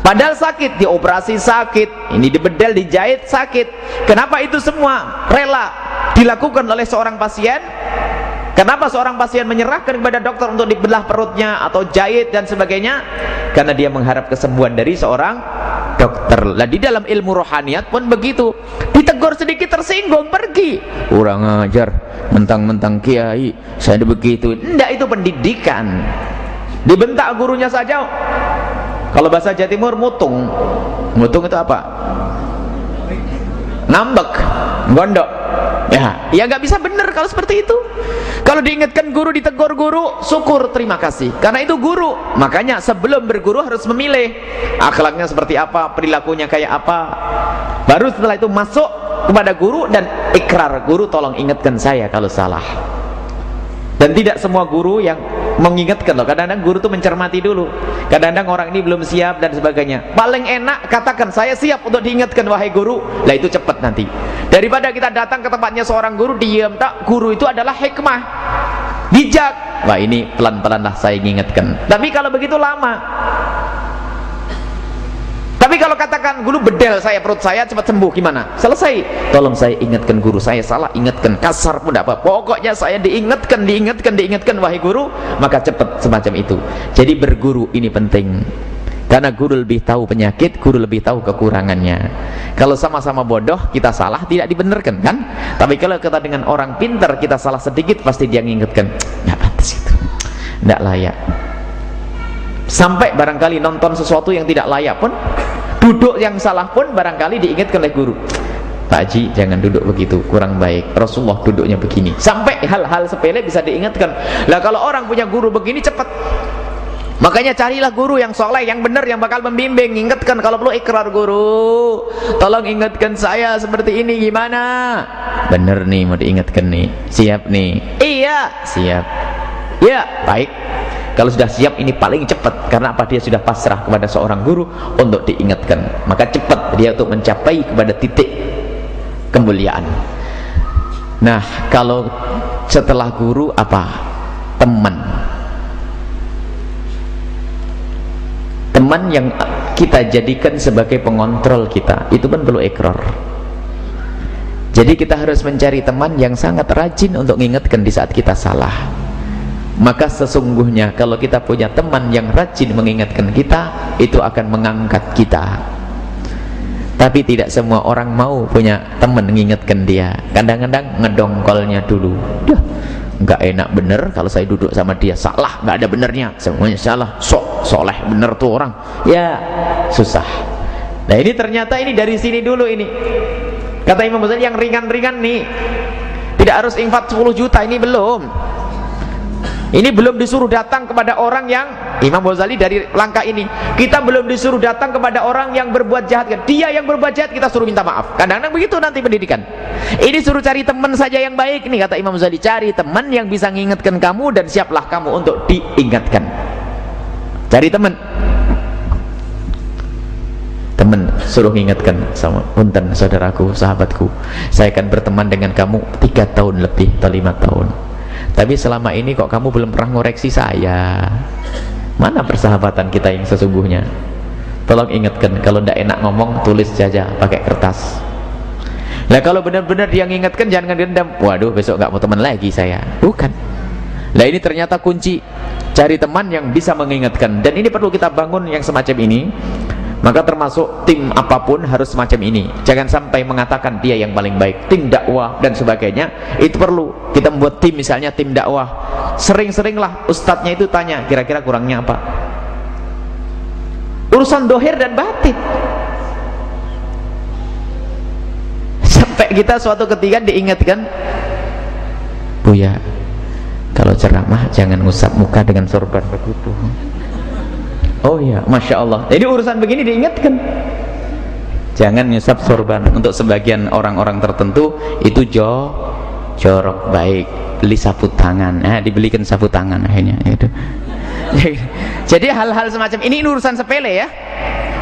Padahal sakit, dioperasi sakit, ini dibedel, dijahit sakit. Kenapa itu semua rela dilakukan oleh seorang pasien? Kenapa seorang pasien menyerahkan kepada dokter untuk dibelah perutnya atau jahit dan sebagainya? Karena dia mengharap kesembuhan dari seorang dokter. Lah di dalam ilmu rohaniat pun begitu. Ditegur sedikit tersinggung pergi. Kurang ajar, mentang-mentang kiai, saya begitu. Enggak itu pendidikan. Dibentak gurunya saja. Kalau bahasa Jawa Timur mutung. Mutung itu apa? Ngambek, gondok. Ya. Ya nggak bisa benar kalau seperti itu. Kalau diingatkan guru ditegur guru syukur terima kasih. Karena itu guru. Makanya sebelum berguru harus memilih akhlaknya seperti apa perilakunya kayak apa. Baru setelah itu masuk kepada guru dan ikrar guru tolong ingatkan saya kalau salah. Dan tidak semua guru yang mengingatkan loh kadang-kadang guru itu mencermati dulu. Kadang-kadang orang ini belum siap dan sebagainya. Paling enak katakan saya siap untuk diingatkan wahai guru. Lah itu cepat nanti. Daripada kita datang ke tempatnya seorang guru diam tak guru itu adalah hikmah. Bijak. Wah ini pelan-pelan lah saya ingatkan. Tapi kalau begitu lama kalau katakan guru bedel saya perut saya cepat sembuh gimana? Selesai. Tolong saya ingatkan guru saya salah, ingatkan kasar pun tidak apa. Pokoknya saya diingatkan, diingatkan, diingatkan wahai guru, maka cepat semacam itu. Jadi berguru ini penting. Karena guru lebih tahu penyakit, guru lebih tahu kekurangannya. Kalau sama-sama bodoh, kita salah tidak dibenarkan kan? Tapi kalau kita dengan orang pintar, kita salah sedikit pasti dia mengingatkan, nggak pantas itu, nggak layak sampai barangkali nonton sesuatu yang tidak layak pun duduk yang salah pun barangkali diingatkan oleh guru. Pak Haji jangan duduk begitu kurang baik. Rasulullah duduknya begini. Sampai hal-hal sepele bisa diingatkan. Lah kalau orang punya guru begini cepat. Makanya carilah guru yang soleh yang benar yang bakal membimbing. Ingatkan kalau perlu ikrar guru. Tolong ingatkan saya seperti ini gimana? Benar nih mau diingatkan nih. Siap nih? Iya. Siap. Ya baik kalau sudah siap ini paling cepat. Karena apa? Dia sudah pasrah kepada seorang guru untuk diingatkan. Maka cepat dia untuk mencapai kepada titik kemuliaan. Nah kalau setelah guru apa? Teman. Teman yang kita jadikan sebagai pengontrol kita itu pun perlu ekor jadi kita harus mencari teman yang sangat rajin untuk mengingatkan di saat kita salah maka sesungguhnya kalau kita punya teman yang rajin mengingatkan kita itu akan mengangkat kita. Tapi tidak semua orang mau punya teman mengingatkan dia. Kadang-kadang ngedongkolnya dulu. Duh, nggak enak bener kalau saya duduk sama dia. Salah nggak ada benernya. Semuanya salah. Sok soleh bener tuh orang. Ya susah. Nah ini ternyata ini dari sini dulu ini. Kata Imam Ghazali yang ringan-ringan nih. Tidak harus infak 10 juta ini belum ini belum disuruh datang kepada orang yang Imam Ghazali dari langkah ini. Kita belum disuruh datang kepada orang yang berbuat jahat. Dia yang berbuat jahat kita suruh minta maaf. Kadang-kadang begitu nanti pendidikan. Ini suruh cari teman saja yang baik nih kata Imam Ghazali. Cari teman yang bisa mengingatkan kamu dan siaplah kamu untuk diingatkan. Cari teman. Teman suruh ingatkan sama punten saudaraku, sahabatku. Saya akan berteman dengan kamu tiga tahun lebih atau lima tahun tapi selama ini kok kamu belum pernah ngoreksi saya? Mana persahabatan kita yang sesungguhnya? Tolong ingatkan kalau tidak enak ngomong tulis saja pakai kertas. Nah kalau benar-benar dia ingatkan jangan dendam waduh besok nggak mau teman lagi saya. Bukan. Nah ini ternyata kunci cari teman yang bisa mengingatkan. Dan ini perlu kita bangun yang semacam ini maka termasuk tim apa pun harus semacam ini. Jangan sampai mengatakan dia yang paling baik. Tim dakwah dan sebagainya. Itu perlu kita membuat tim misalnya tim dakwah. Sering-seringlah ustadznya itu tanya kira-kira kurangnya apa? Urusan dohir dan batin. Sampai kita suatu ketika diingatkan Buya kalau ceramah jangan ngusap muka dengan sorban begitu Oh iya, Masya Allah. Jadi urusan begini diingatkan. Jangan nyesap sorban. Untuk sebagian orang-orang tertentu Itu jo, jorok baik. Beli sapu tangan. Nah, Dibelikan sapu tangan akhirnya gitu. Jadi hal-hal semacam ini, ini urusan sepele ya.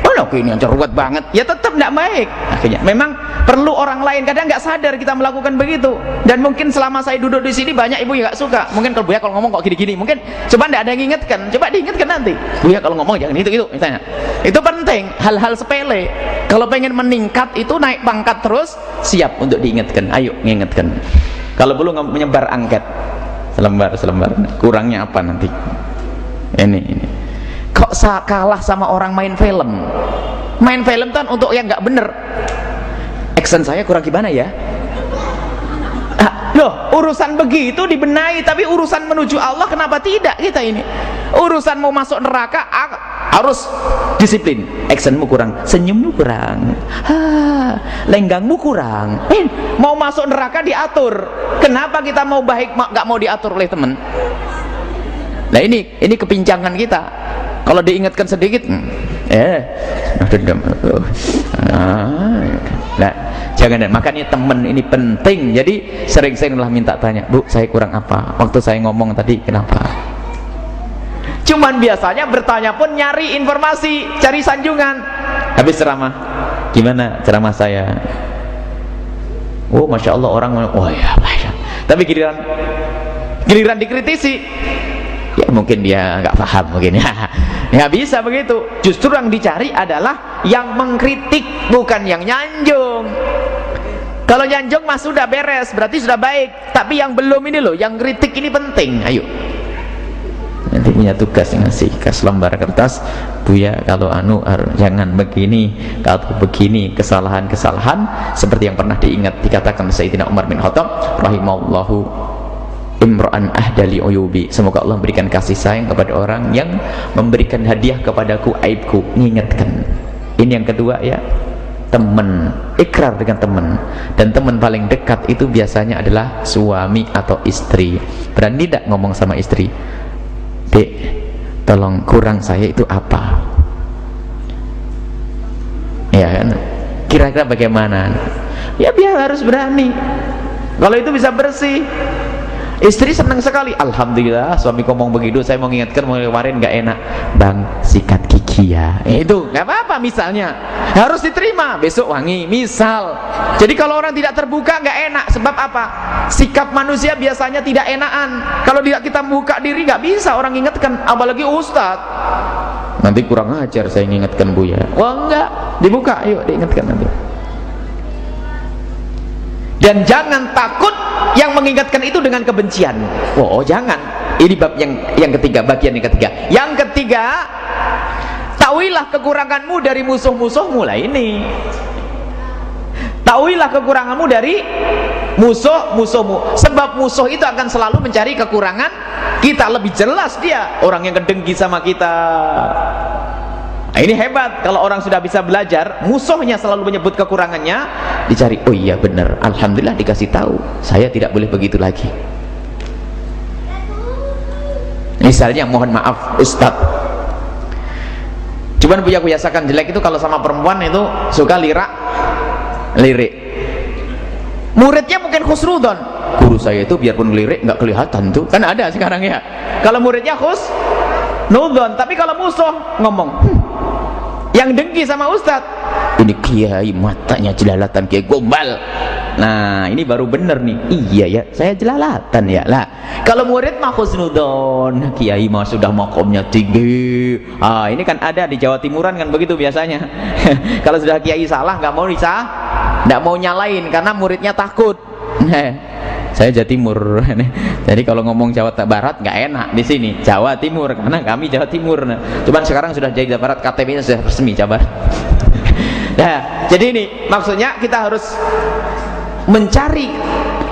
Oh no, ini yang cerewet banget. Ya tetap tidak baik. Akhirnya memang perlu orang lain. Kadang nggak sadar kita melakukan begitu. Dan mungkin selama saya duduk di sini banyak ibu yang nggak suka. Mungkin kalau Buya kalau ngomong kok gini-gini mungkin coba tidak ada yang ingatkan. Coba diingatkan nanti. Buya kalau ngomong jangan itu itu misalnya. Itu penting. Hal-hal sepele. Kalau pengen meningkat itu naik pangkat terus siap untuk diingatkan. Ayo mengingatkan kalau belum menyebar angket. Selembar selembar. Kurangnya apa nanti ini ini. Kok kalah sama orang main film? Main film kan untuk yang nggak bener. Action saya kurang gimana ya? Ah, loh urusan begitu dibenahi tapi urusan menuju Allah kenapa tidak kita ini? Urusan mau masuk neraka harus disiplin. Actionmu kurang senyummu kurang. Ha, lenggangmu kurang. Eh, mau masuk neraka diatur. Kenapa kita mau baik nggak mau diatur oleh teman nah ini ini kepincangan kita. Kalau diingatkan sedikit hmm, eh nah jangan makanya teman ini penting. Jadi sering-seringlah minta tanya bu saya kurang apa? Waktu saya ngomong tadi kenapa? Cuman biasanya bertanya pun nyari informasi cari sanjungan. Habis ceramah. Gimana ceramah saya? Oh masya Allah orang oh ya tapi giliran giliran dikritisi ya mungkin dia nggak paham mungkin. Ya nggak bisa begitu. Justru yang dicari adalah yang mengkritik bukan yang nyanjung. Kalau nyanjung mas sudah beres berarti sudah baik. Tapi yang belum ini loh yang kritik ini penting. Ayo. Nanti punya tugas ngasih kas lembar kertas Buya kalau anu jangan begini kalau begini kesalahan-kesalahan. Seperti yang pernah diingat dikatakan Sayyidina Umar bin Khattab rahimallahu imra'an ahdali uyubi. Semoga Allah memberikan kasih sayang kepada orang yang memberikan hadiah kepadaku aibku. Mengingatkan ini yang kedua ya. Teman. Ikrar dengan teman. Dan teman paling dekat itu biasanya adalah suami atau istri. Berani tidak ngomong sama istri? Dek tolong kurang saya itu apa? Ya kan? Kira-kira bagaimana? Ya biar harus berani. Kalau itu bisa bersih istri senang sekali. Alhamdulillah suami ngomong begitu saya mau ingatkan mau kemarin nggak enak. Bang sikat gigi ya. Eh, itu nggak apa-apa misalnya. Harus diterima. Besok wangi misal. Jadi kalau orang tidak terbuka nggak enak. Sebab apa? Sikap manusia biasanya tidak enakan kalau tidak kita buka diri nggak bisa orang ingatkan. Apalagi ustadz. Nanti kurang ajar saya ingatkan bu ya. Wah enggak. Dibuka ayo diingatkan nanti. Dan jangan takut yang mengingatkan itu dengan kebencian. Oh, jangan. Ini bab yang yang ketiga bagian yang ketiga. Yang ketiga tahuilah kekuranganmu dari musuh-musuhmu lah ini. Tauilah kekuranganmu dari musuh musuhmu. Sebab musuh itu akan selalu mencari kekurangan kita. Lebih jelas dia orang yang kedengki sama kita. Nah, ini hebat kalau orang sudah bisa belajar, musuhnya selalu menyebut kekurangannya, dicari. Oh iya benar, alhamdulillah dikasih tahu. Saya tidak boleh begitu lagi. Misalnya mohon maaf Ustadz Cuman punya kebiasaan jelek itu kalau sama perempuan itu suka lirak lirik muridnya mungkin khusrudon guru saya itu biarpun lirik nggak kelihatan tuh. Kan ada sekarang ya. Kalau muridnya khus nudon. Tapi kalau musuh ngomong hm, yang dengki sama ustad. Ini kiai matanya jelalatan kiai gombal. Nah ini baru bener nih. Iya ya saya jelalatan ya. Lah kalau murid mah khusnudon kiai mah sudah makomnya tinggi. Ah ini kan ada di Jawa Timuran kan begitu biasanya. Kalau sudah kiai salah nggak mau disah nggak mau nyalain karena muridnya takut saya Jawa Timur. Jadi kalau ngomong Jawa Barat nggak enak di sini. Jawa Timur karena kami Jawa Timur. Nah, cuman sekarang sudah jadi Jawa Barat KTP nya sudah resmi Jawa Barat. Nah jadi ini maksudnya kita harus mencari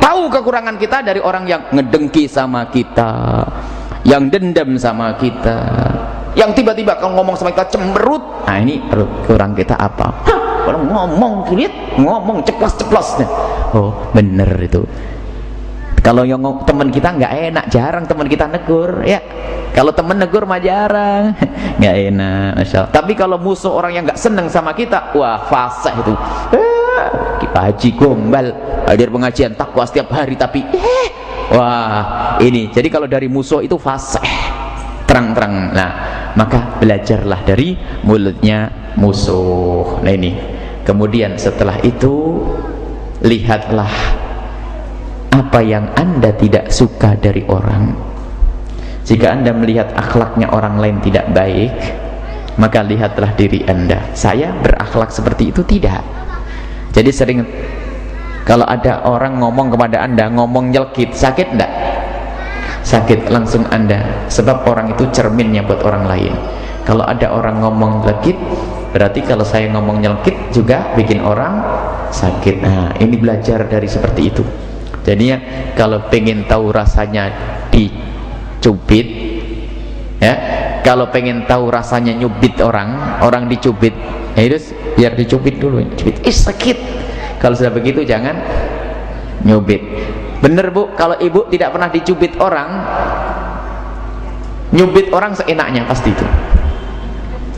tahu kekurangan kita dari orang yang ngedengki sama kita yang dendam sama kita yang tiba-tiba kalau ngomong sama kita cemberut. Nah ini kurang kita apa? Hah, kalau ngomong kilit ngomong ceplos-ceplos oh bener itu kalau yang teman kita nggak enak jarang teman kita negur ya. Kalau teman negur mah jarang. Nggak enak Masya Allah. tapi kalau musuh orang yang nggak seneng sama kita wah fase itu. Eh, kita haji gombal hadir pengajian takwa setiap hari tapi eh wah ini. Jadi kalau dari musuh itu fase terang-terang. Nah maka belajarlah dari mulutnya musuh. Nah ini. Kemudian setelah itu lihatlah apa yang anda tidak suka dari orang? Jika anda melihat akhlaknya orang lain tidak baik maka lihatlah diri anda. Saya berakhlak seperti itu tidak. Jadi sering kalau ada orang ngomong kepada anda ngomong nyelkit sakit enggak? Sakit langsung anda. Sebab orang itu cerminnya buat orang lain. Kalau ada orang ngomong nyelkit berarti kalau saya ngomong nyelkit juga bikin orang sakit. Nah ini belajar dari seperti itu jadinya kalau pengen tahu rasanya dicubit ya kalau pengen tahu rasanya nyubit orang orang dicubit. Ya itu biar dicubit dulu cubit ih sakit. Kalau sudah begitu jangan nyubit. Bener bu? Kalau ibu tidak pernah dicubit orang nyubit orang seenaknya pasti itu.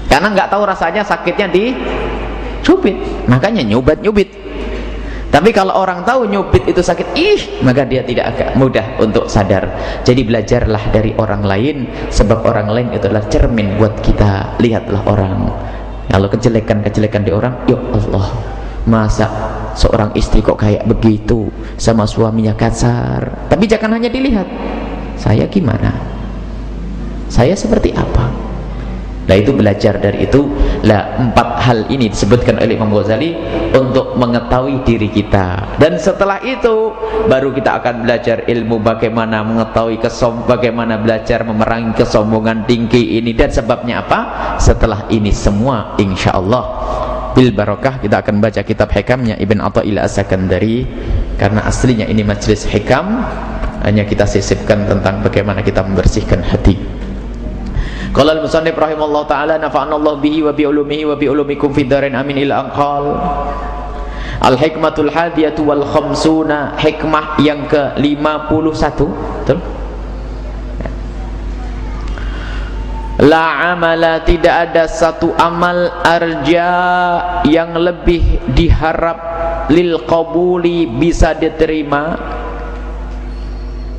Karena nggak tahu rasanya sakitnya dicubit. Makanya nyubat nyubit tapi kalau orang tahu nyubit itu sakit, ih, maka dia tidak agak mudah untuk sadar. Jadi belajarlah dari orang lain, sebab orang lain itu adalah cermin buat kita. Lihatlah orang. Kalau kejelekan-kejelekan di orang, ya Allah, masa seorang istri kok kayak begitu sama suaminya kasar. Tapi jangan hanya dilihat, saya gimana? Saya seperti apa? Nah itu belajar dari itu. Lah empat hal ini disebutkan oleh Imam Ghazali untuk mengetahui diri kita. Dan setelah itu baru kita akan belajar ilmu bagaimana mengetahui kesom bagaimana belajar memerangi kesombongan tinggi ini. Dan sebabnya apa? Setelah ini semua insya Allah bil barokah kita akan baca kitab hikamnya Ibn Atta'ila As-Sakandari. Karena aslinya ini majlis hikam hanya kita sisipkan tentang bagaimana kita membersihkan hati Qala al-musannif rahimallahu taala nafa'ana Allah bihi wa bi ulumihi wa bi ulumikum fid dharain amin ila anqal. Al-hikmatul hadiyatu wal khamsuna hikmah yang ke-51 betul La amala tidak ada satu amal arja yang lebih diharap lil qabuli bisa diterima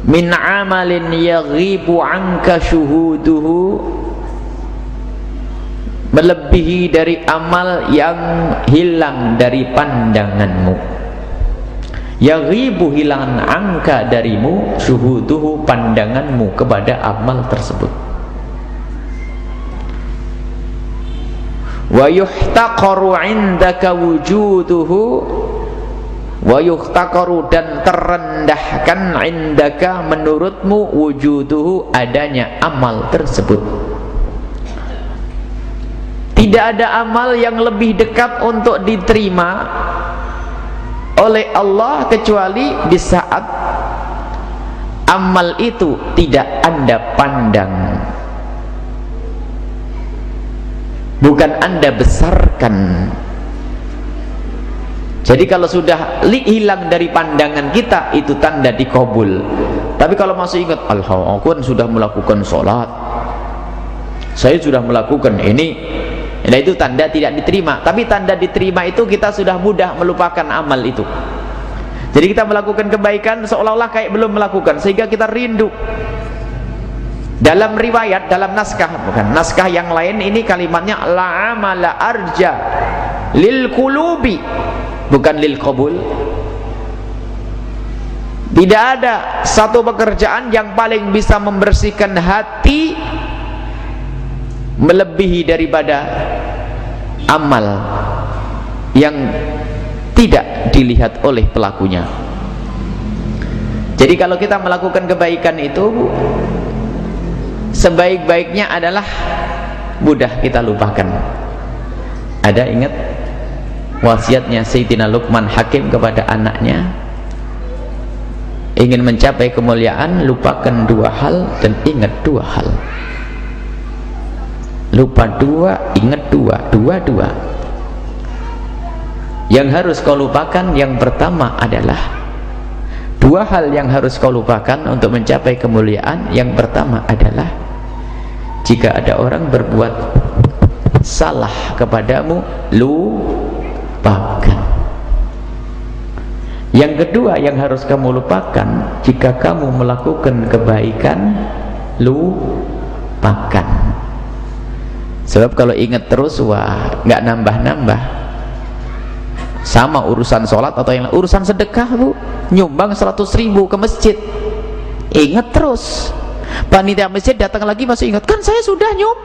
min amalin yaghibu anka syuhuduhu melebihi dari amal yang hilang dari pandanganmu. Yaghibu hilang angka darimu syuhuduhu pandanganmu kepada amal tersebut. Wa yuhtaqaru indaka wujuduhu wa yuhtaqaru dan terendahkan indaka menurutmu wujuduhu adanya amal tersebut. Tidak ada amal yang lebih dekat untuk diterima oleh Allah kecuali di saat amal itu tidak anda pandang. Bukan anda besarkan jadi kalau sudah hilang dari pandangan kita itu tanda dikabul. Tapi kalau masih ingat Alhamdulillah sudah melakukan sholat. Saya sudah melakukan ini. Nah itu tanda tidak diterima. Tapi tanda diterima itu kita sudah mudah melupakan amal itu. Jadi kita melakukan kebaikan seolah-olah kayak belum melakukan sehingga kita rindu. Dalam riwayat dalam naskah bukan naskah yang lain ini kalimatnya la amala arja lil kulubi bukan lil qabul. Tidak ada satu pekerjaan yang paling bisa membersihkan hati melebihi daripada amal yang tidak dilihat oleh pelakunya. Jadi kalau kita melakukan kebaikan itu sebaik-baiknya adalah mudah kita lupakan. Ada ingat wasiatnya Sayyidina Luqman Hakim kepada anaknya. Ingin mencapai kemuliaan lupakan dua hal dan ingat dua hal. Lupa dua ingat dua dua dua. Yang harus kau lupakan yang pertama adalah dua hal yang harus kau lupakan untuk mencapai kemuliaan. Yang pertama adalah jika ada orang berbuat salah kepadamu lupakan. Yang kedua yang harus kamu lupakan jika kamu melakukan kebaikan lupakan. Sebab kalau ingat terus wah nggak nambah-nambah. Sama urusan sholat atau yang urusan sedekah bu. Nyumbang 100 ribu ke masjid. Ingat terus. Panitia masjid datang lagi masih ingat kan saya sudah nyum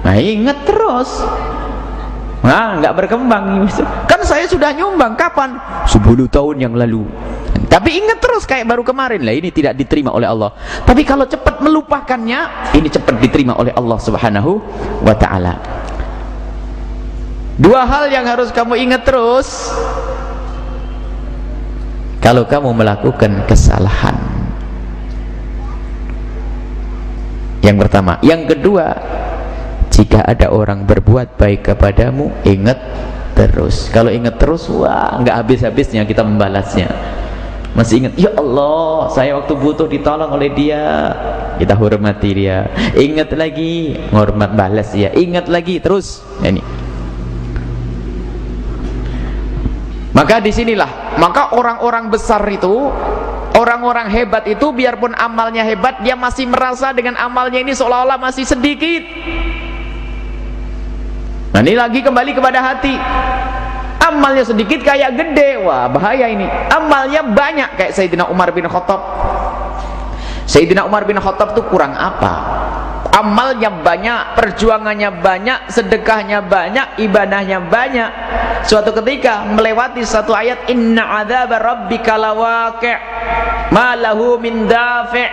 nah ingat terus nah nggak berkembang. Kan saya sudah nyumbang kapan? 10 tahun yang lalu. Tapi ingat terus kayak baru kemarin. Lah ini tidak diterima oleh Allah. Tapi kalau cepat melupakannya ini cepat diterima oleh Allah subhanahu wa ta'ala. Dua hal yang harus kamu ingat terus. Kalau kamu melakukan kesalahan. Yang pertama. Yang kedua Jika ada orang berbuat baik kepadamu Ingat terus. Kalau ingat terus Wah nggak habis-habisnya kita membalasnya. Masih ingat ya Allah saya waktu butuh ditolong oleh dia. Kita hormati dia. Ingat lagi hormat balas ya ingat lagi terus. Ini. Maka di sinilah maka orang-orang besar itu orang-orang hebat itu biarpun amalnya hebat dia masih merasa dengan amalnya ini seolah-olah masih sedikit nah ini lagi kembali kepada hati. Amalnya sedikit kayak gede. Wah bahaya ini. Amalnya banyak kayak Sayyidina Umar bin Khattab. Sayyidina Umar bin Khattab itu kurang apa? Amalnya banyak, perjuangannya banyak, sedekahnya banyak, ibadahnya banyak. Suatu ketika melewati satu ayat inna adzab rabbika lawaqi' ma lahu min dafi'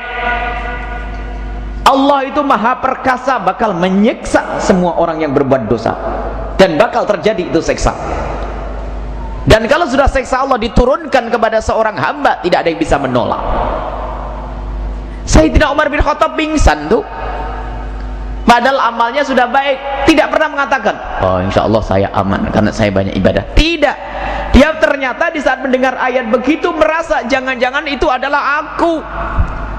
Allah itu maha perkasa bakal menyiksa semua orang yang berbuat dosa dan bakal terjadi itu seksa dan kalau sudah seksa Allah diturunkan kepada seorang hamba tidak ada yang bisa menolak Sayyidina Umar bin Khattab pingsan tuh Padahal amalnya sudah baik, tidak pernah mengatakan, "Oh, insya Allah saya aman karena saya banyak ibadah." Tidak. Dia ternyata di saat mendengar ayat begitu merasa jangan-jangan itu adalah aku.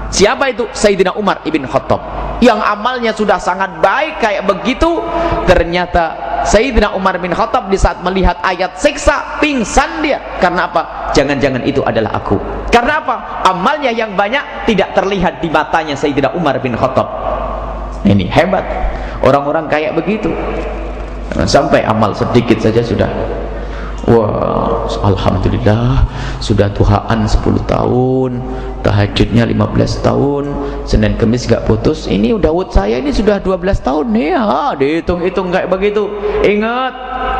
Siapa itu? Sayyidina Umar ibn Khattab. Yang amalnya sudah sangat baik kayak begitu, ternyata Sayyidina Umar bin Khattab di saat melihat ayat siksa pingsan dia. Karena apa? Jangan-jangan itu adalah aku. Karena apa? Amalnya yang banyak tidak terlihat di matanya Sayyidina Umar bin Khattab ini hebat orang-orang kayak begitu sampai amal sedikit saja sudah wah Alhamdulillah sudah tuhaan 10 tahun tahajudnya 15 tahun Senin Kemis gak putus. Ini Dawud saya ini sudah 12 tahun ya dihitung-hitung kayak begitu. Ingat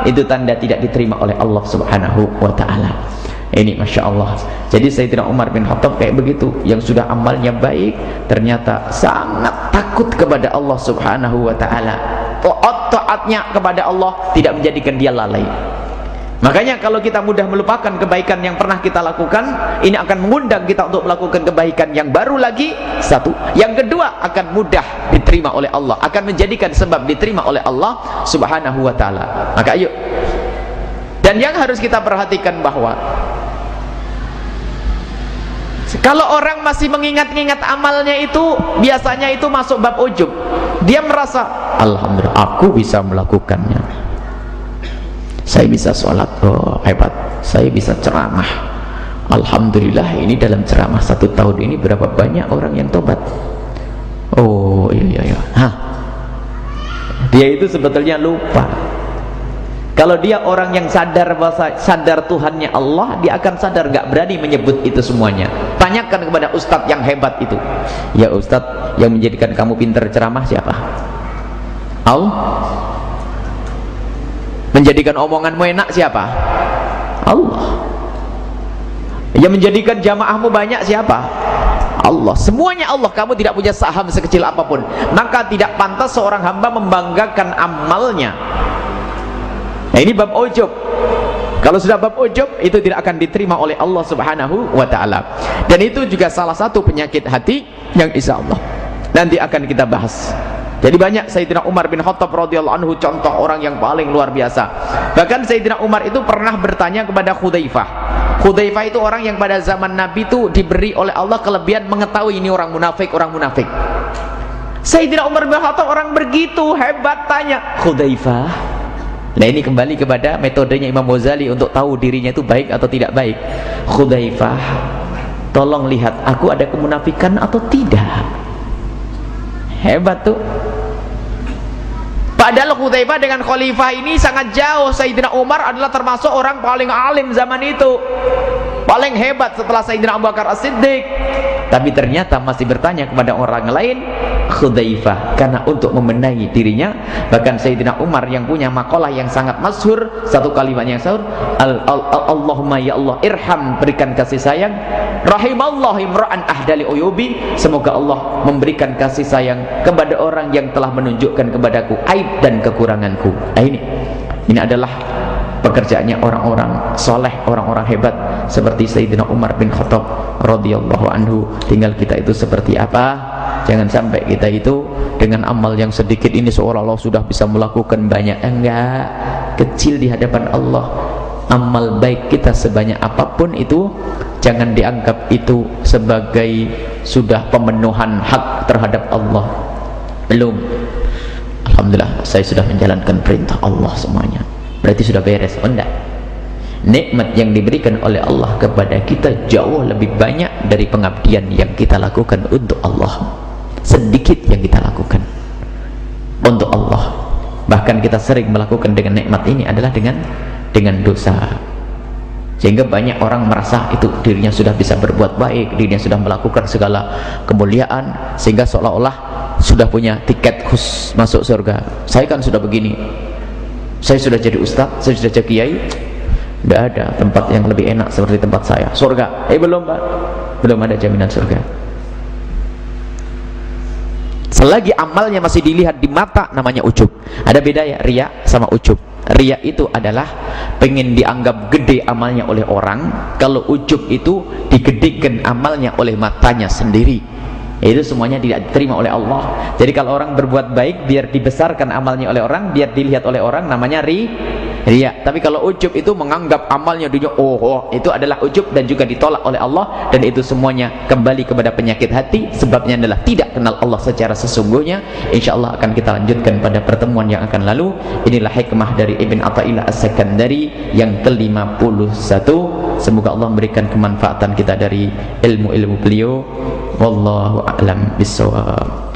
itu tanda tidak diterima oleh Allah subhanahu wa ta'ala. Ini Masya Allah. Jadi Sayyidina Umar bin Khattab kayak begitu yang sudah amalnya baik ternyata sangat takut kepada Allah subhanahu wa ta'ala. Taat-taatnya kepada Allah tidak menjadikan dia lalai Makanya kalau kita mudah melupakan kebaikan yang pernah kita lakukan, ini akan mengundang kita untuk melakukan kebaikan yang baru lagi. Satu. Yang kedua akan mudah diterima oleh Allah, akan menjadikan sebab diterima oleh Allah Subhanahu wa taala. Maka ayo. Dan yang harus kita perhatikan bahwa kalau orang masih mengingat-ingat amalnya itu biasanya itu masuk bab ujub. Dia merasa, alhamdulillah aku bisa melakukannya saya bisa sholat. Oh hebat. Saya bisa ceramah. Alhamdulillah ini dalam ceramah satu tahun ini berapa banyak orang yang tobat? Oh iya iya iya. Hah. dia itu sebetulnya lupa. Kalau dia orang yang sadar bahasa sadar Tuhannya Allah dia akan sadar gak berani menyebut itu semuanya. Tanyakan kepada ustadz yang hebat itu. Ya ustadz yang menjadikan kamu pintar ceramah siapa? Allah menjadikan omonganmu enak siapa? Allah. Yang menjadikan jamaahmu banyak siapa? Allah. Semuanya Allah. Kamu tidak punya saham sekecil apa pun. Maka tidak pantas seorang hamba membanggakan amalnya. Nah ini bab ujub. Kalau sudah bab ujub itu tidak akan diterima oleh Allah subhanahu wa ta'ala. Dan itu juga salah satu penyakit hati yang insya Allah nanti akan kita bahas jadi banyak Sayyidina Umar bin Khattab radhiyallahu anhu contoh orang yang paling luar biasa. Bahkan Sayyidina Umar itu pernah bertanya kepada Khudaifah. Khudaifah itu orang yang pada zaman Nabi itu diberi oleh Allah kelebihan mengetahui ini orang munafik, orang munafik. Sayyidina Umar bin Khattab orang begitu hebat tanya Khudaifah. Nah ini kembali kepada metodenya Imam Ghazali untuk tahu dirinya itu baik atau tidak baik. Khudaifah, tolong lihat aku ada kemunafikan atau tidak hebat tuh Padahal Hudzaifah dengan khalifah ini sangat jauh. Sayyidina Umar adalah termasuk orang paling alim zaman itu. Paling hebat setelah Sayyidina Abu Bakar As-Siddiq. Tapi ternyata masih bertanya kepada orang lain, Khudaifah karena untuk membenahi dirinya. Bahkan Sayyidina Umar yang punya makalah yang sangat masyhur satu kalimat yang sahur al, al, al, Allahumma ya Allah irham berikan kasih sayang. Rahimallahu imra'an ahdali uyubi. Semoga Allah memberikan kasih sayang kepada orang yang telah menunjukkan kepadaku aib dan kekuranganku. Nah ini. Ini adalah pekerjaannya orang-orang soleh, orang-orang hebat seperti Sayyidina Umar bin Khattab radhiyallahu anhu. Tinggal kita itu seperti apa? Jangan sampai kita itu dengan amal yang sedikit ini seolah-olah sudah bisa melakukan banyak. Enggak, kecil di hadapan Allah. Amal baik kita sebanyak apa pun itu jangan dianggap itu sebagai sudah pemenuhan hak terhadap Allah. Belum. Alhamdulillah saya sudah menjalankan perintah Allah semuanya berarti sudah beres oh enggak. Nikmat yang diberikan oleh Allah kepada kita jauh lebih banyak dari pengabdian yang kita lakukan untuk Allah. Sedikit yang kita lakukan untuk Allah. Bahkan kita sering melakukan dengan nikmat ini adalah dengan dengan dosa. Sehingga banyak orang merasa itu dirinya sudah bisa berbuat baik dirinya sudah melakukan segala kemuliaan sehingga seolah-olah sudah punya tiket khusus masuk surga. Saya kan sudah begini saya sudah jadi ustaz, saya sudah jadi kiai. Tidak ada tempat yang lebih enak seperti tempat saya. Surga, eh belum pak. Belum ada jaminan surga. Selagi amalnya masih dilihat di mata namanya ujub. Ada beda ya? Ria sama ujub. Ria itu adalah pengen dianggap gede amalnya oleh orang. Kalau ujub itu digedekan amalnya oleh matanya sendiri itu semuanya tidak diterima oleh Allah. Jadi kalau orang berbuat baik biar dibesarkan amalnya oleh orang biar dilihat oleh orang namanya ri ria tapi kalau ujub itu menganggap amalnya dunia oh, oh itu adalah ujub dan juga ditolak oleh Allah dan itu semuanya kembali kepada penyakit hati sebabnya adalah tidak kenal Allah secara sesungguhnya. Insyaallah akan kita lanjutkan pada pertemuan yang akan lalu. Inilah hikmah dari Ibn Atta'illah As-Sakandari yang ke-51. Semoga Allah memberikan kemanfaatan kita dari ilmu-ilmu beliau wallahu a'lam bissawab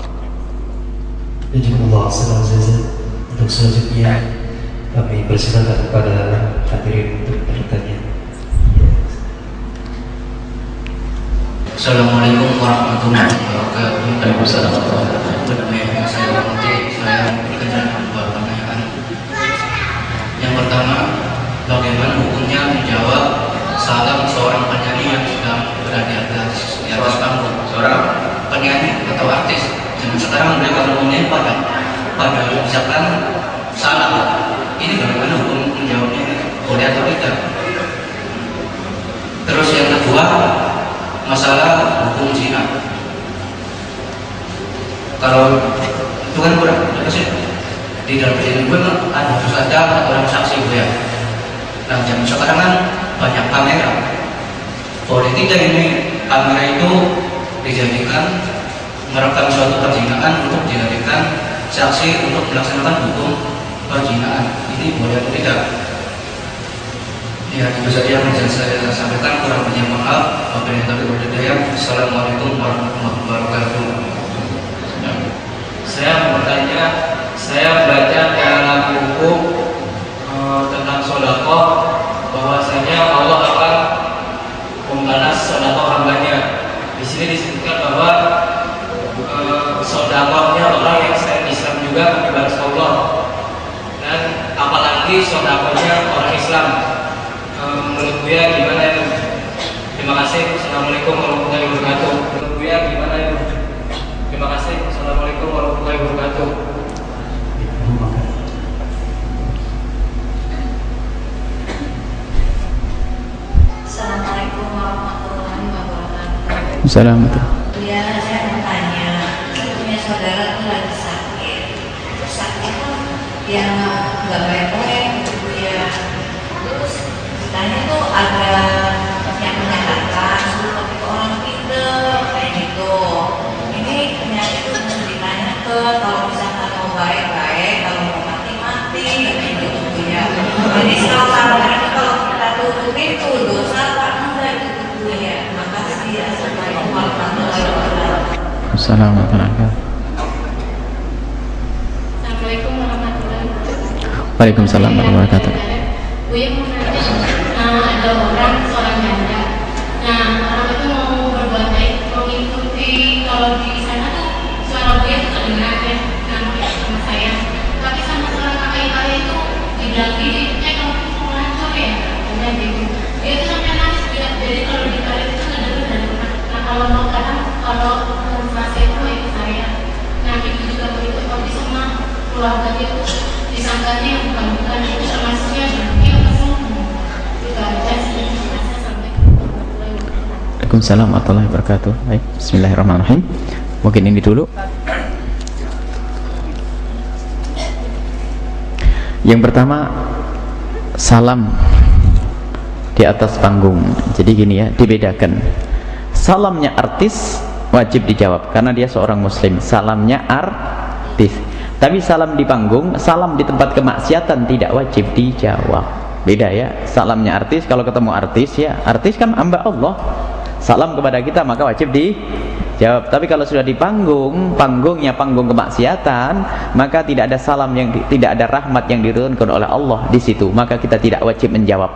Jazakumullah khairan untuk selanjutnya kami persilakan kepada hadirin untuk bertanya. Assalamualaikum warahmatullahi wabarakatuh. Waalaikumsalam warahmatullahi wabarakatuh. Saya hormati, saya berkenan dua pertanyaan. Yang pertama, bagaimana hukumnya menjawab salam seorang atau artis dan sekarang mereka ngomongnya pada pada ucapan salah ini bagaimana hukum menjawabnya? Boleh atau tidak? Terus yang kedua masalah hukum zina kalau itu kan kurang terus ya di dalam persidangan kan ada harus ada orang saksi gue ya nah zaman sekarang kan banyak kamera. Boleh tidak ini kamera itu dijadikan merekam suatu perzinaan untuk dijadikan saksi untuk melaksanakan hukum perzinaan ini boleh atau tidak? Ya itu saja yang bisa saya sampaikan kurang banyak maaf wabillahi taufiq wal hidayah assalamualaikum warahmatullahi wabarakatuh. Saya mau bertanya saya baca dalam buku e, tentang sodako bahwasanya Allah akan membalas sodako hambanya di sini disebutkan bahwa e, sodakonya orang yang saya Islam juga akan dibalas Allah dan apalagi sodakonya orang Islam. E, menurut Buya gimana itu? Terima kasih. Assalamualaikum warahmatullahi wabarakatuh. Menurut Buya gimana itu? Terima kasih. Assalamualaikum warahmatullahi wabarakatuh. Assalamualaikum warahmatullahi wabarakatuh. Assalamualaikum. Ya, saya mau tanya, saya punya saudara tuh lagi sakit. Sakit tuh dia ada yang menyatakan suruh ke orang pinter kayak gitu. Ini penyakit tuh mesti ditanya ke kalau misalkan mau baik-baik, kalau mau mati-mati kayak gitu ya. Jadi selalu kalau kita tutup itu dosa apa enggak gitu ya. Makasih ya. Assalamualaikum warahmatullahi wabarakatuh. Assalamualaikum. Assalamualaikum warahmatullahi wabarakatuh. Waalaikumsalam warahmatullahi wabarakatuh. Waalaikumsalam warahmatullahi wabarakatuh. Baik, bismillahirrahmanirrahim. Mungkin ini dulu. Yang pertama salam di atas panggung. Jadi gini ya, dibedakan. Salamnya artis wajib dijawab karena dia seorang muslim. Salamnya artis. Tapi salam di panggung, salam di tempat kemaksiatan tidak wajib dijawab. Beda ya. Salamnya artis kalau ketemu artis ya, artis kan hamba Allah. Salam kepada kita maka wajib dijawab. Tapi kalau sudah di panggung, panggungnya panggung kemaksiatan, maka tidak ada salam yang tidak ada rahmat yang diturunkan oleh Allah di situ. Maka kita tidak wajib menjawab.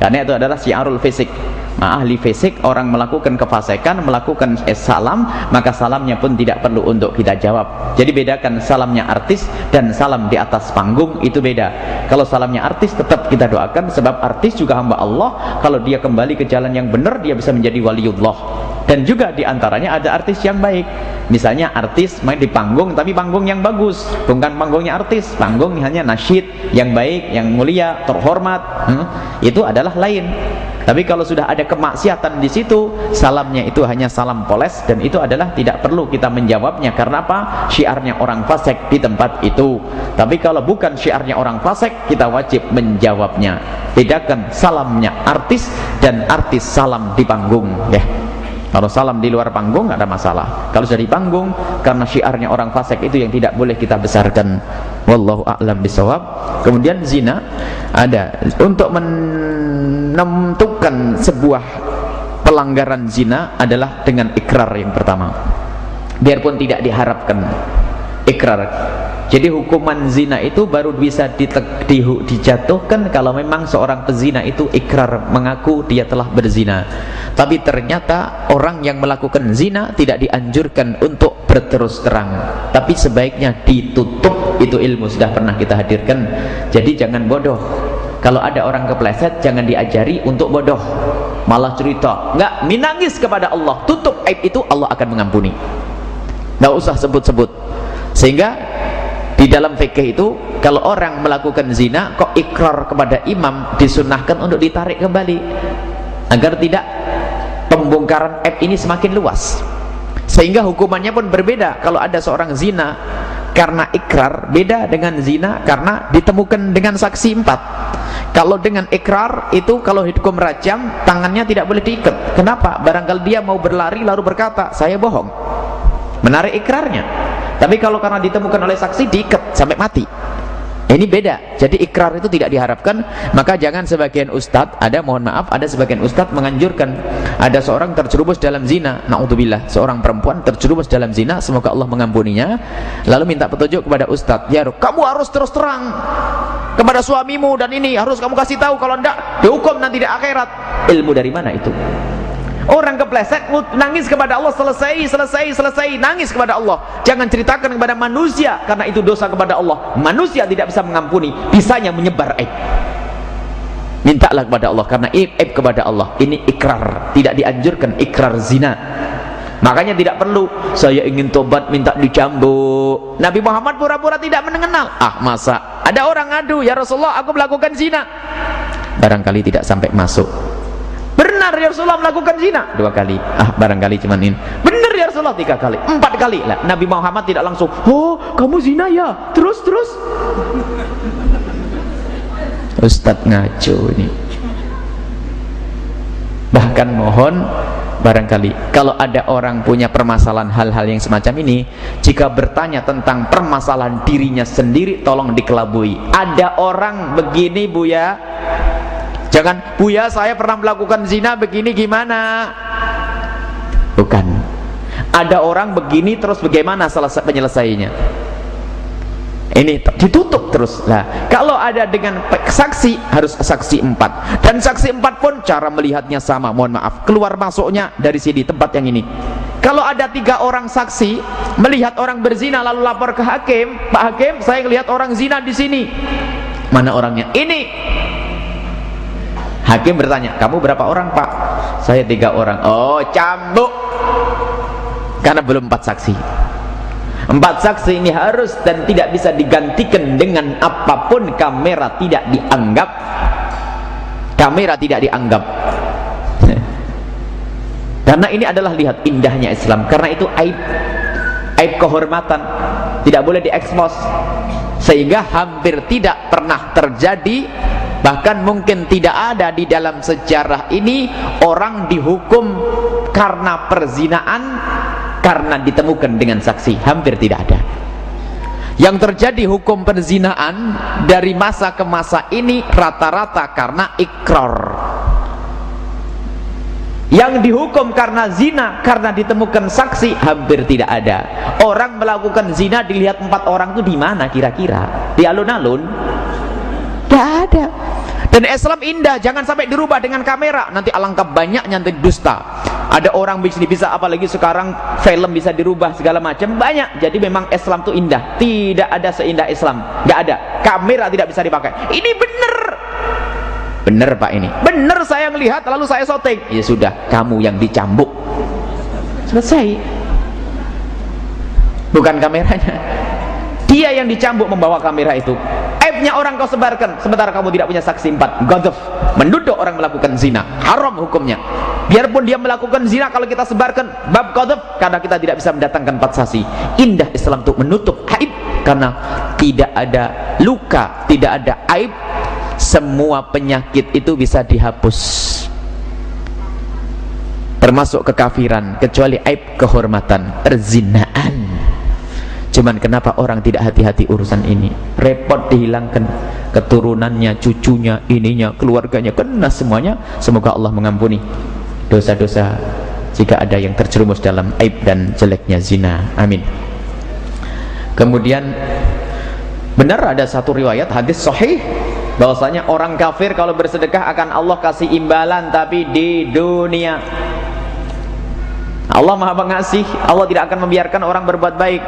Karena itu adalah syiarul fisik. Nah, ahli fisik orang melakukan kefasikan, melakukan eh, salam, maka salamnya pun tidak perlu untuk kita jawab. Jadi bedakan salamnya artis dan salam di atas panggung itu beda. Kalau salamnya artis tetap kita doakan sebab artis juga hamba Allah. Kalau dia kembali ke jalan yang benar, dia bisa menjadi waliullah. Dan juga di antaranya ada artis yang baik. Misalnya artis main di panggung tapi panggung yang bagus, bukan panggungnya artis, panggung hanya nasyid yang baik, yang mulia, terhormat. Hmm, itu adalah lain. Tapi kalau sudah ada kemaksiatan di situ, salamnya itu hanya salam poles dan itu adalah tidak perlu kita menjawabnya karena apa? Syiarnya orang fasik di tempat itu. Tapi kalau bukan syiarnya orang fasik, kita wajib menjawabnya. Bedakan salamnya artis dan artis salam di panggung, ya. Kalau salam di luar panggung nggak ada masalah. Kalau sudah di panggung karena syiarnya orang fasik itu yang tidak boleh kita besarkan. Wallahu a'lam bisawab. Kemudian zina ada untuk menentukan sebuah pelanggaran zina adalah dengan ikrar yang pertama. Biarpun tidak diharapkan ikrar. Jadi hukuman zina itu baru bisa dihu- dijatuhkan kalau memang seorang pezina itu ikrar mengaku dia telah berzina. Tapi ternyata orang yang melakukan zina tidak dianjurkan untuk berterus terang, tapi sebaiknya ditutup. Itu ilmu sudah pernah kita hadirkan. Jadi jangan bodoh. Kalau ada orang kepleset jangan diajari untuk bodoh. Malah cerita, enggak minangis kepada Allah. Tutup aib itu Allah akan mengampuni. Enggak usah sebut-sebut. Sehingga di dalam fikih itu kalau orang melakukan zina kok ikrar kepada imam disunahkan untuk ditarik kembali agar tidak pembongkaran aib ini semakin luas sehingga hukumannya pun berbeda kalau ada seorang zina karena ikrar beda dengan zina karena ditemukan dengan saksi empat. Kalau dengan ikrar itu kalau hukum rajam tangannya tidak boleh diikat. Kenapa? barangkali dia mau berlari lalu berkata saya bohong. Menarik ikrarnya. Tapi kalau karena ditemukan oleh saksi diikat sampai mati ini beda. Jadi ikrar itu tidak diharapkan. Maka jangan sebagian ustadz ada mohon maaf ada sebagian ustadz menganjurkan ada seorang terjerumus dalam zina. Na'udzubillah. Seorang perempuan terjerumus dalam zina semoga Allah mengampuninya. Lalu minta petunjuk kepada ustadz ya kamu harus terus terang kepada suamimu dan ini. Harus kamu kasih tahu kalau tidak dihukum nanti di akhirat. Ilmu dari mana itu Orang kepleset nangis kepada Allah selesai, selesai, selesai, nangis kepada Allah. Jangan ceritakan kepada manusia karena itu dosa kepada Allah. Manusia tidak bisa mengampuni, bisanya menyebar aib. Mintalah kepada Allah karena aib, aib kepada Allah. Ini ikrar, tidak dianjurkan ikrar zina. Makanya tidak perlu saya ingin tobat minta dicambuk. Nabi Muhammad pura-pura tidak mengenal. Ah, masa ada orang ngadu, "Ya Rasulullah, aku melakukan zina." Barangkali tidak sampai masuk benar ya Rasulullah melakukan zina. Dua kali. Ah barangkali cuman ini. Benar ya Rasulullah tiga kali. Empat kali. Lah Nabi Muhammad tidak langsung oh kamu zina ya? Terus terus. Ustadz ngaco ini. Bahkan mohon barangkali kalau ada orang punya permasalahan hal-hal yang semacam ini jika bertanya tentang permasalahan dirinya sendiri tolong dikelabui. Ada orang begini bu ya Jangan, Buya saya pernah melakukan zina begini gimana? Bukan. Ada orang begini terus bagaimana selesai penyelesaiannya? Ini ditutup terus. Nah, kalau ada dengan saksi harus saksi empat dan saksi empat pun cara melihatnya sama. Mohon maaf, keluar masuknya dari sini tempat yang ini. Kalau ada tiga orang saksi melihat orang berzina lalu lapor ke hakim, Pak Hakim, saya melihat orang zina di sini. Mana orangnya? Ini Hakim bertanya, kamu berapa orang pak? Saya tiga orang. Oh, cambuk. Karena belum empat saksi. Empat saksi ini harus dan tidak bisa digantikan dengan apa pun kamera tidak dianggap. Kamera tidak dianggap. Karena ini adalah lihat indahnya Islam. Karena itu aib aib kehormatan tidak boleh diekspos sehingga hampir tidak pernah terjadi bahkan mungkin tidak ada di dalam sejarah ini orang dihukum karena perzinaan karena ditemukan dengan saksi. Hampir tidak ada. Yang terjadi hukum perzinaan dari masa ke masa ini rata-rata karena ikrar yang dihukum karena zina karena ditemukan saksi hampir tidak ada. Orang melakukan zina dilihat empat orang itu di mana kira-kira? Di alun-alun tidak ada. Dan Islam indah jangan sampai dirubah dengan kamera. Nanti alangkah banyaknya nanti dusta. Ada orang bisa bisa apalagi sekarang film bisa dirubah segala macam banyak. Jadi memang Islam itu indah. Tidak ada seindah Islam. Nggak ada. Kamera tidak bisa dipakai. Ini benar benar pak ini. Benar saya melihat lalu saya syuting ya sudah kamu yang dicambuk. Selesai. Bukan kameranya. Dia yang dicambuk membawa kamera itu aibnya orang kau sebarkan. Sementara kamu tidak punya saksi empat. Gadaf. Menduduk orang melakukan zina. Haram hukumnya. Biarpun dia melakukan zina kalau kita sebarkan. Bab gadaf. Karena kita tidak bisa mendatangkan empat saksi. Indah Islam untuk menutup aib karena tidak ada luka tidak ada aib semua penyakit itu bisa dihapus. Termasuk kekafiran kecuali aib kehormatan perzinaan Cuman kenapa orang tidak hati-hati urusan ini? Repot dihilangkan keturunannya, cucunya, ininya, keluarganya, kena semuanya. Semoga Allah mengampuni dosa-dosa jika ada yang terjerumus dalam aib dan jeleknya zina. Amin. Kemudian benar ada satu riwayat hadis sahih bahwasanya orang kafir kalau bersedekah akan Allah kasih imbalan tapi di dunia Allah maha pengasih Allah tidak akan membiarkan orang berbuat baik.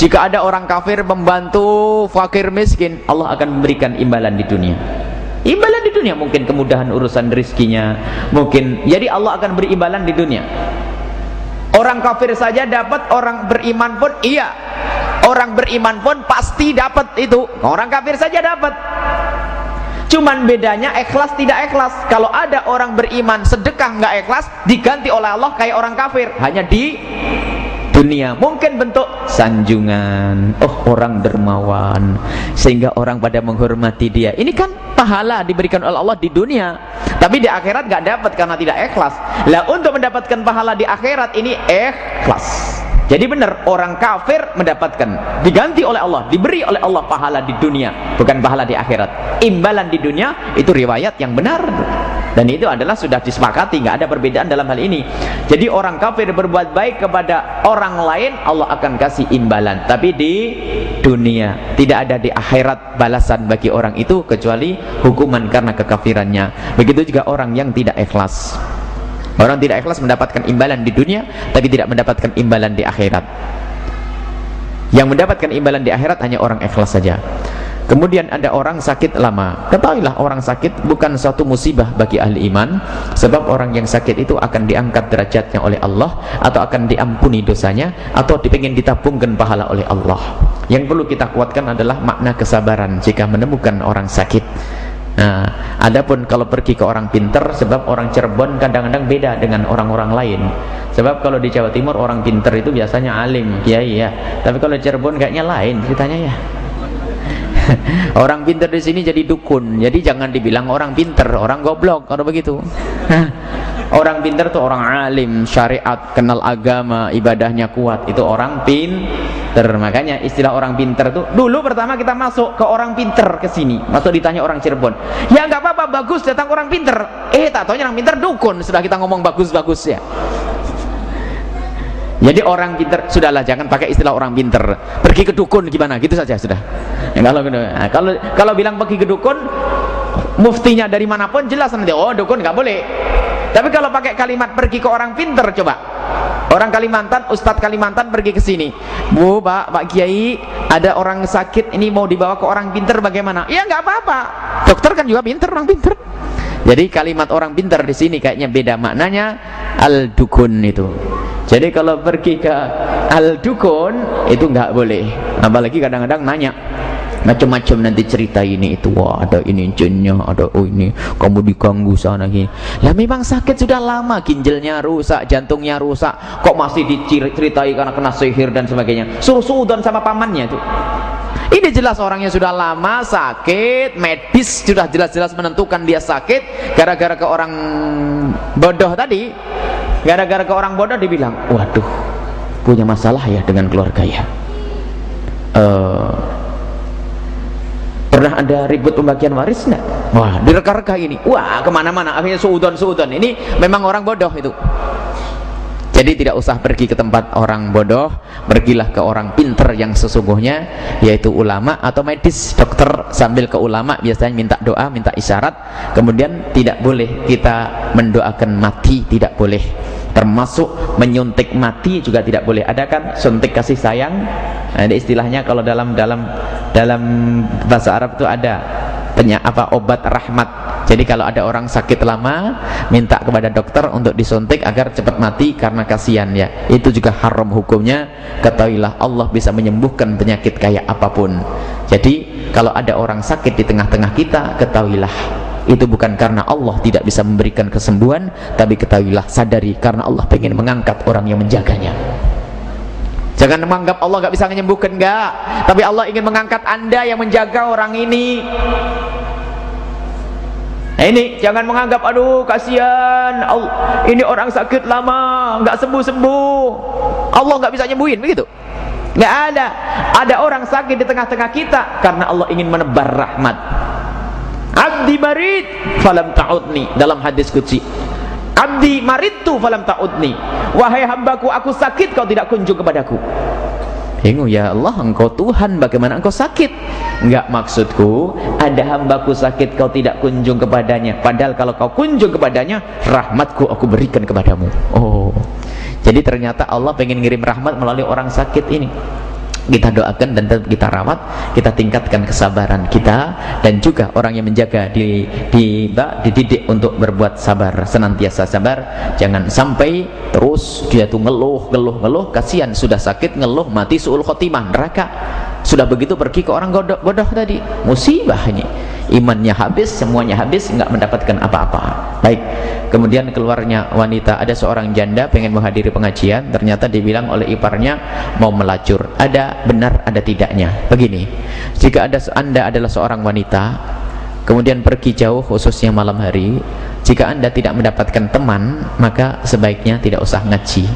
Jika ada orang kafir membantu fakir miskin Allah akan memberikan imbalan di dunia. Imbalan di dunia mungkin kemudahan urusan rizkinya mungkin jadi Allah akan beri imbalan di dunia. Orang kafir saja dapat orang beriman pun iya. Orang beriman pun pasti dapat itu. Orang kafir saja dapat Cuman bedanya ikhlas tidak ikhlas. Kalau ada orang beriman sedekah nggak ikhlas, diganti oleh Allah kayak orang kafir. Hanya di dunia. Mungkin bentuk sanjungan. Oh orang dermawan. Sehingga orang pada menghormati dia. Ini kan pahala diberikan oleh Allah di dunia. Tapi di akhirat nggak dapat karena tidak ikhlas. Lah untuk mendapatkan pahala di akhirat ini ikhlas jadi benar orang kafir mendapatkan diganti oleh Allah, diberi oleh Allah pahala di dunia, bukan pahala di akhirat. Imbalan di dunia itu riwayat yang benar. Dan itu adalah sudah disepakati, nggak ada perbedaan dalam hal ini. Jadi orang kafir berbuat baik kepada orang lain, Allah akan kasih imbalan. Tapi di dunia, tidak ada di akhirat balasan bagi orang itu kecuali hukuman karena kekafirannya. Begitu juga orang yang tidak ikhlas. Orang tidak ikhlas mendapatkan imbalan di dunia tapi tidak mendapatkan imbalan di akhirat. Yang mendapatkan imbalan di akhirat hanya orang ikhlas saja. Kemudian ada orang sakit lama. Ketahuilah orang sakit bukan suatu musibah bagi ahli iman sebab orang yang sakit itu akan diangkat derajatnya oleh Allah atau akan diampuni dosanya atau dipengin ditabungkan pahala oleh Allah. Yang perlu kita kuatkan adalah makna kesabaran jika menemukan orang sakit. Nah, adapun kalau pergi ke orang pinter, sebab orang Cirebon kadang-kadang beda dengan orang-orang lain. Sebab kalau di Jawa Timur orang pinter itu biasanya alim, kiai ya. Tapi kalau Cirebon kayaknya lain ceritanya ya. orang pinter di sini jadi dukun. Jadi jangan dibilang orang pinter, orang goblok kalau begitu. orang pinter tuh orang alim, syariat, kenal agama, ibadahnya kuat. Itu orang pinter. Makanya istilah orang pinter tuh dulu pertama kita masuk ke orang pinter ke sini. Masuk ditanya orang Cirebon. Ya nggak apa-apa, bagus datang orang pinter. Eh, tak tahu orang pinter dukun. Sudah kita ngomong bagus-bagus ya. Jadi orang pinter sudahlah jangan pakai istilah orang pinter. Pergi ke dukun gimana? Gitu saja sudah. Ya, kalau kalau kalau bilang pergi ke dukun muftinya dari mana pun jelas nanti oh dukun nggak boleh tapi kalau pakai kalimat pergi ke orang pinter coba. Orang Kalimantan, Ustadz Kalimantan pergi ke sini. Bu, Pak, Pak Kiai, ada orang sakit ini mau dibawa ke orang pinter bagaimana? Ya nggak apa-apa. Dokter kan juga pinter, orang pinter. Jadi kalimat orang pinter di sini kayaknya beda maknanya al dukun itu. Jadi kalau pergi ke al dukun itu nggak boleh. Apalagi kadang-kadang nanya, macam-macam nanti cerita ini. Itu wah ada ini jinnya ada oh ini. Kamu diganggu sana gini. Lah memang sakit sudah lama. Ginjalnya rusak jantungnya rusak. Kok masih diceritai karena kena sihir dan sebagainya. Suruh suudon sama pamannya itu. Ini jelas orangnya sudah lama sakit. Medis sudah jelas-jelas menentukan dia sakit. Gara-gara ke orang bodoh tadi. Gara-gara ke orang bodoh dibilang waduh punya masalah ya dengan keluarga ya. Uh, pernah ada ribut pembagian waris enggak? wah direka-reka ini? Wah ke mana-mana. Akhirnya suudon-suudon ini memang orang bodoh itu jadi tidak usah pergi ke tempat orang bodoh pergilah ke orang pinter yang sesungguhnya yaitu ulama atau medis dokter sambil ke ulama biasanya minta doa minta isyarat. Kemudian tidak boleh kita mendoakan mati tidak boleh. Termasuk menyuntik mati juga tidak boleh. Ada kan? Suntik kasih sayang. Nah, ini istilahnya kalau dalam dalam dalam bahasa Arab itu ada penya, apa obat rahmat. Jadi kalau ada orang sakit lama minta kepada dokter untuk disuntik agar cepat mati karena kasihan ya. Itu juga haram hukumnya. Ketahuilah Allah bisa menyembuhkan penyakit kayak apa pun. Jadi kalau ada orang sakit di tengah-tengah kita ketahuilah itu bukan karena Allah tidak bisa memberikan kesembuhan tapi ketahuilah sadari karena Allah ingin mengangkat orang yang menjaganya jangan menganggap Allah gak bisa menyembuhkan enggak tapi Allah ingin mengangkat anda yang menjaga orang ini. Nah ini jangan menganggap aduh kasihan. Ini orang sakit lama nggak sembuh sembuh Allah nggak bisa nyembuhin begitu? Nggak ada. Ada orang sakit di tengah-tengah kita karena Allah ingin menebar rahmat. Abdi marid falam ta'udni dalam hadis kutsi abdi maridtu falam ta'udni. Wahai hambaku aku sakit kau tidak kunjung kepadaku. Bingung ya Allah engkau Tuhan bagaimana engkau sakit? Enggak maksudku ada hambaku sakit kau tidak kunjung kepadanya. Padahal kalau kau kunjung kepadanya rahmatku aku berikan kepadamu. Oh. Jadi ternyata Allah pengen ngirim rahmat melalui orang sakit ini kita doakan dan tetap kita rawat kita tingkatkan kesabaran kita dan juga orang yang menjaga di, di dididik untuk berbuat sabar senantiasa sabar. Jangan sampai terus dia tuh ngeluh ngeluh ngeluh. Kasihan sudah sakit ngeluh mati suul khotimah neraka sudah begitu pergi ke orang bodoh, bodoh tadi. Musibah ini. Imannya habis semuanya habis nggak mendapatkan apa-apa. Baik. Kemudian keluarnya wanita. Ada seorang janda pengen menghadiri pengajian. Ternyata dibilang oleh iparnya mau melacur. Ada benar ada tidaknya. Begini. Jika ada anda adalah seorang wanita kemudian pergi jauh khususnya malam hari jika anda tidak mendapatkan teman maka sebaiknya tidak usah ngaji.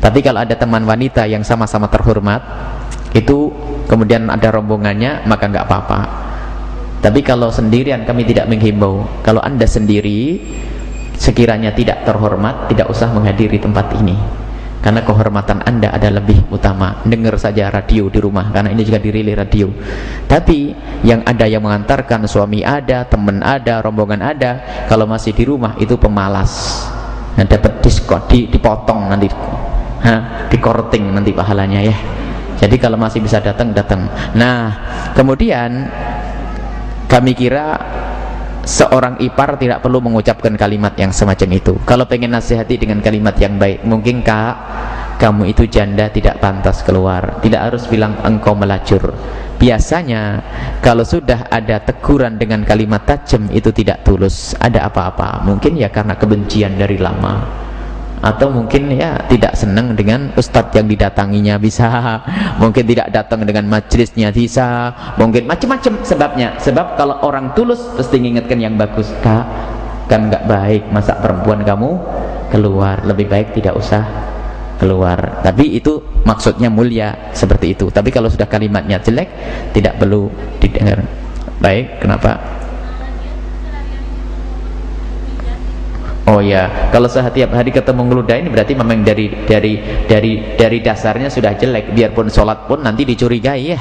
Tapi kalau ada teman wanita yang sama-sama terhormat itu kemudian ada rombongannya maka nggak apa-apa. Tapi kalau sendirian kami tidak menghimbau. Kalau anda sendiri sekiranya tidak terhormat tidak usah menghadiri tempat ini. Karena kehormatan anda ada lebih utama. Dengar saja radio di rumah karena ini juga dirilis radio. Tapi yang ada yang mengantarkan suami ada teman ada rombongan ada kalau masih di rumah itu pemalas. Nah, dapat diskon di, dipotong nanti. Ha, di korting nanti pahalanya ya jadi kalau masih bisa datang datang. Nah kemudian kami kira seorang ipar tidak perlu mengucapkan kalimat yang semacam itu. Kalau pengen nasihati dengan kalimat yang baik mungkin kak kamu itu janda tidak pantas keluar. Tidak harus bilang engkau melacur. Biasanya kalau sudah ada teguran dengan kalimat tajam itu tidak tulus. Ada apa-apa. Mungkin ya karena kebencian dari lama atau mungkin ya tidak senang dengan ustadz yang didatanginya bisa. Mungkin tidak datang dengan majelisnya bisa. Mungkin macam-macam sebabnya. Sebab kalau orang tulus pasti mengingatkan yang bagus. Kak kan nggak baik. Masa perempuan kamu keluar? Lebih baik tidak usah keluar. Tapi itu maksudnya mulia seperti itu. Tapi kalau sudah kalimatnya jelek tidak perlu didengar. Baik kenapa Oh ya, kalau setiap hari ketemu ngeludah ini berarti memang dari dari dari dari dasarnya sudah jelek. Biarpun sholat pun nanti dicurigai ya.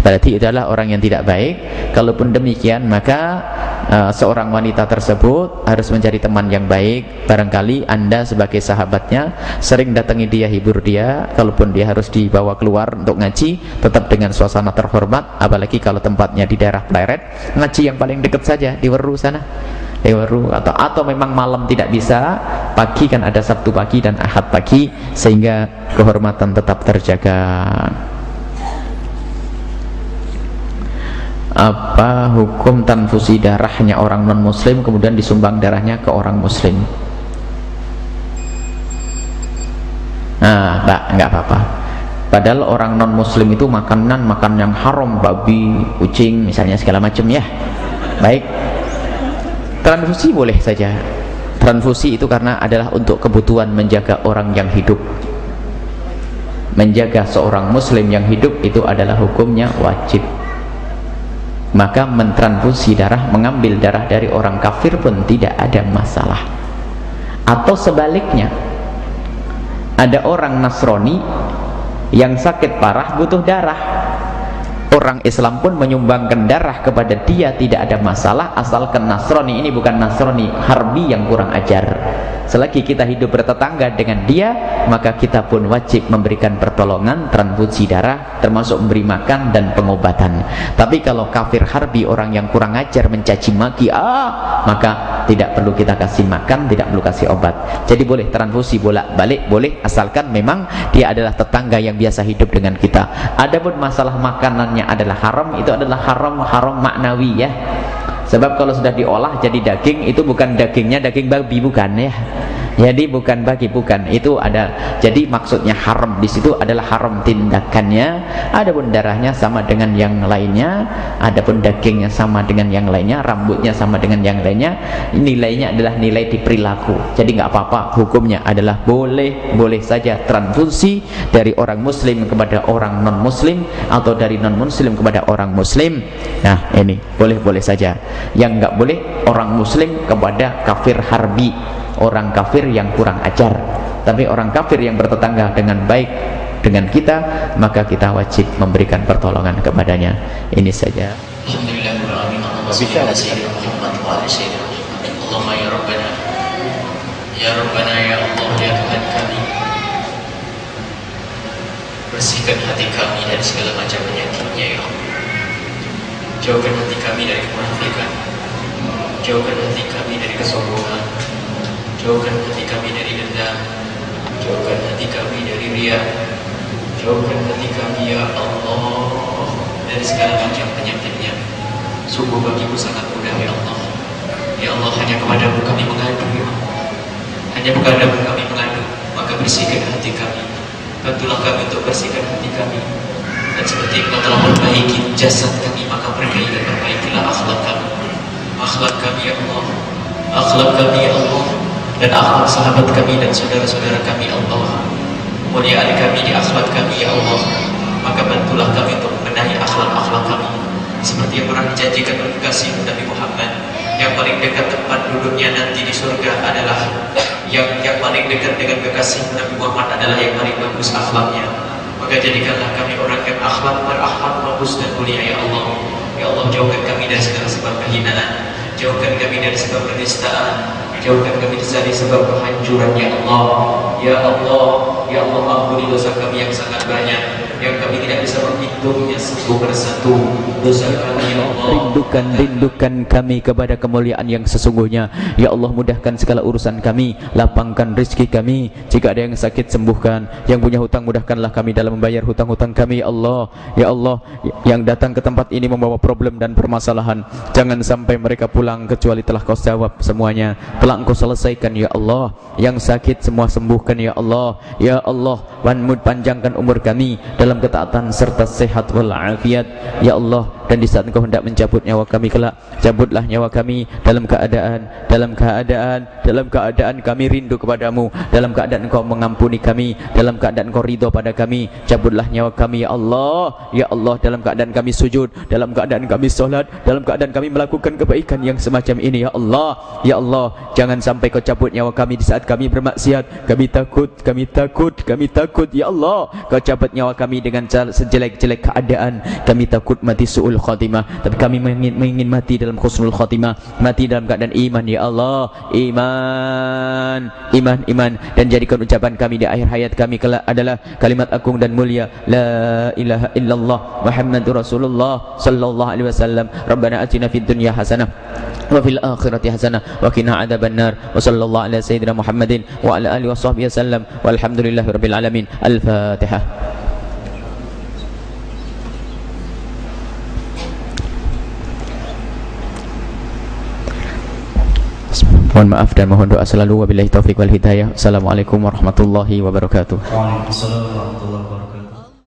Berarti itu adalah orang yang tidak baik. Kalaupun demikian maka uh, seorang wanita tersebut harus mencari teman yang baik. Barangkali anda sebagai sahabatnya sering datangi dia, hibur dia. Kalaupun dia harus dibawa keluar untuk ngaji, tetap dengan suasana terhormat. Apalagi kalau tempatnya di daerah Pleret, ngaji yang paling dekat saja di Weru sana Ewaru atau atau memang malam tidak bisa pagi kan ada Sabtu pagi dan Ahad pagi sehingga kehormatan tetap terjaga. Apa hukum transfusi darahnya orang non muslim kemudian disumbang darahnya ke orang muslim? Nah mbak nggak apa-apa. Padahal orang non muslim itu makanan makan yang haram babi kucing misalnya segala macam ya. Baik transfusi boleh saja. Transfusi itu karena adalah untuk kebutuhan menjaga orang yang hidup. Menjaga seorang muslim yang hidup itu adalah hukumnya wajib. Maka mentransfusi darah mengambil darah dari orang kafir pun tidak ada masalah. Atau sebaliknya ada orang Nasrani yang sakit parah butuh darah orang Islam pun menyumbangkan darah kepada dia tidak ada masalah asalkan Nasrani. Ini bukan Nasrani harbi yang kurang ajar selagi kita hidup bertetangga dengan dia maka kita pun wajib memberikan pertolongan transfusi darah termasuk memberi makan dan pengobatan. Tapi kalau kafir harbi orang yang kurang ajar mencaci maki ah maka tidak perlu kita kasih makan tidak perlu kasih obat. Jadi boleh transfusi bolak balik boleh asalkan memang dia adalah tetangga yang biasa hidup dengan kita. Adapun masalah makanannya adalah haram itu adalah haram haram maknawi ya sebab kalau sudah diolah jadi daging itu bukan dagingnya daging babi bukan ya. Jadi bukan bagi bukan. Itu ada jadi maksudnya haram. Di situ adalah haram tindakannya. Adapun darahnya sama dengan yang lainnya. Adapun dagingnya sama dengan yang lainnya. Rambutnya sama dengan yang lainnya. Nilainya adalah nilai di perilaku. Jadi nggak apa-apa hukumnya adalah boleh boleh saja transfusi dari orang muslim kepada orang non muslim atau dari non muslim kepada orang muslim. Nah ini boleh boleh saja yang nggak boleh orang muslim kepada kafir harbi. Orang kafir yang kurang ajar. Tapi orang kafir yang bertetangga dengan baik dengan kita maka kita wajib memberikan pertolongan kepadanya. Ini saja. Allahumma ya Rabbana ya Rabbana ya Allah ya Tuhan kami bersihkan hati kami dari segala macam penyakitnya ya Allah Jauhkan hati kami dari kemunafikan. Jauhkan hati kami dari kesombongan. Jauhkan hati kami dari dendam. Jauhkan hati kami dari ria. Jauhkan hati kami ya Allah Dari segala macam penyakitnya. Sungguh bagiku sangat mudah ya Allah. Ya Allah hanya kepadamu kami mengadu ya Allah. Hanya kepadamu kami mengadu maka bersihkan hati kami. Bantulah kami untuk bersihkan hati kami dan seperti engkau telah memperbaiki jasad kami maka perbaiki dan perbaikilah akhlak kami. Akhlak kami ya Allah. Akhlak kami ya Allah. Dan akhlak sahabat kami dan saudara-saudara kami ya Allah. Muliakan kami di akhlak kami ya Allah. Maka bantulah kami untuk membenahi akhlak-akhlak kami. Seperti yang pernah dijanjikan oleh kasih Nabi Muhammad yang paling dekat tempat duduknya nanti di surga adalah yang yang paling dekat dengan kekasih Nabi Muhammad adalah yang paling bagus akhlaknya maka jadikanlah kami orang yang akhlak berakhlak bagus dan mulia ya Allah. Ya Allah jauhkan kami dari segala sebab kehinaan. Jauhkan kami dari sebab penistaan jauhkan kami dari sebab kehancuran ya Allah. Ya Allah ya Allah ampuni dosa kami yang sangat banyak yang kami tidak bisa menghitungnya satu persatu dosa kami ya Allah. Rindukan rindukan kami kepada kemuliaan yang sesungguhnya. Ya Allah mudahkan segala urusan kami. Lapangkan rezeki kami. Jika ada yang sakit sembuhkan. Yang punya hutang mudahkanlah kami dalam membayar hutang-hutang kami ya Allah. Ya Allah yang datang ke tempat ini membawa problem dan permasalahan. Jangan sampai mereka pulang kecuali telah kau jawab semuanya. Telah engkau selesaikan ya Allah. Yang sakit semua sembuhkan ya Allah. Ya Allah panjangkan umur kami. Dalam dalam ketaatan serta sehat walafiat. Ya Allah dan di saat engkau hendak mencabut nyawa kami kelak cabutlah nyawa kami dalam keadaan dalam keadaan dalam keadaan kami rindu kepadamu dalam keadaan engkau mengampuni kami dalam keadaan engkau ridho pada kami cabutlah nyawa kami ya Allah ya Allah dalam keadaan kami sujud dalam keadaan kami solat dalam keadaan kami melakukan kebaikan yang semacam ini ya Allah ya Allah jangan sampai kau cabut nyawa kami di saat kami bermaksiat kami takut kami takut kami takut ya Allah kau cabut nyawa kami dengan sejelek-jelek keadaan. Kami takut mati su'ul khatimah. Tapi kami ingin, mati dalam khusnul khatimah. Mati dalam keadaan iman ya Allah. Iman iman iman. Dan jadikan ucapan kami di akhir hayat kami adalah kalimat agung dan mulia. La ilaha illallah muhammadur rasulullah sallallahu alaihi wasallam. Rabbana atina fid dunya hasanah wa fil akhirati hasanah wa qina adzaban nar wa sallallahu ala sayyidina muhammadin wa ala alihi wa sahbihi wasallam. Walhamdulillahi rabbil alamin. Al-fatihah Mohon maaf dan mohon doa selalu wabillahi taufik wal hidayah. Assalamualaikum warahmatullahi wabarakatuh. Waalaikumsalam warahmatullahi wabarakatuh.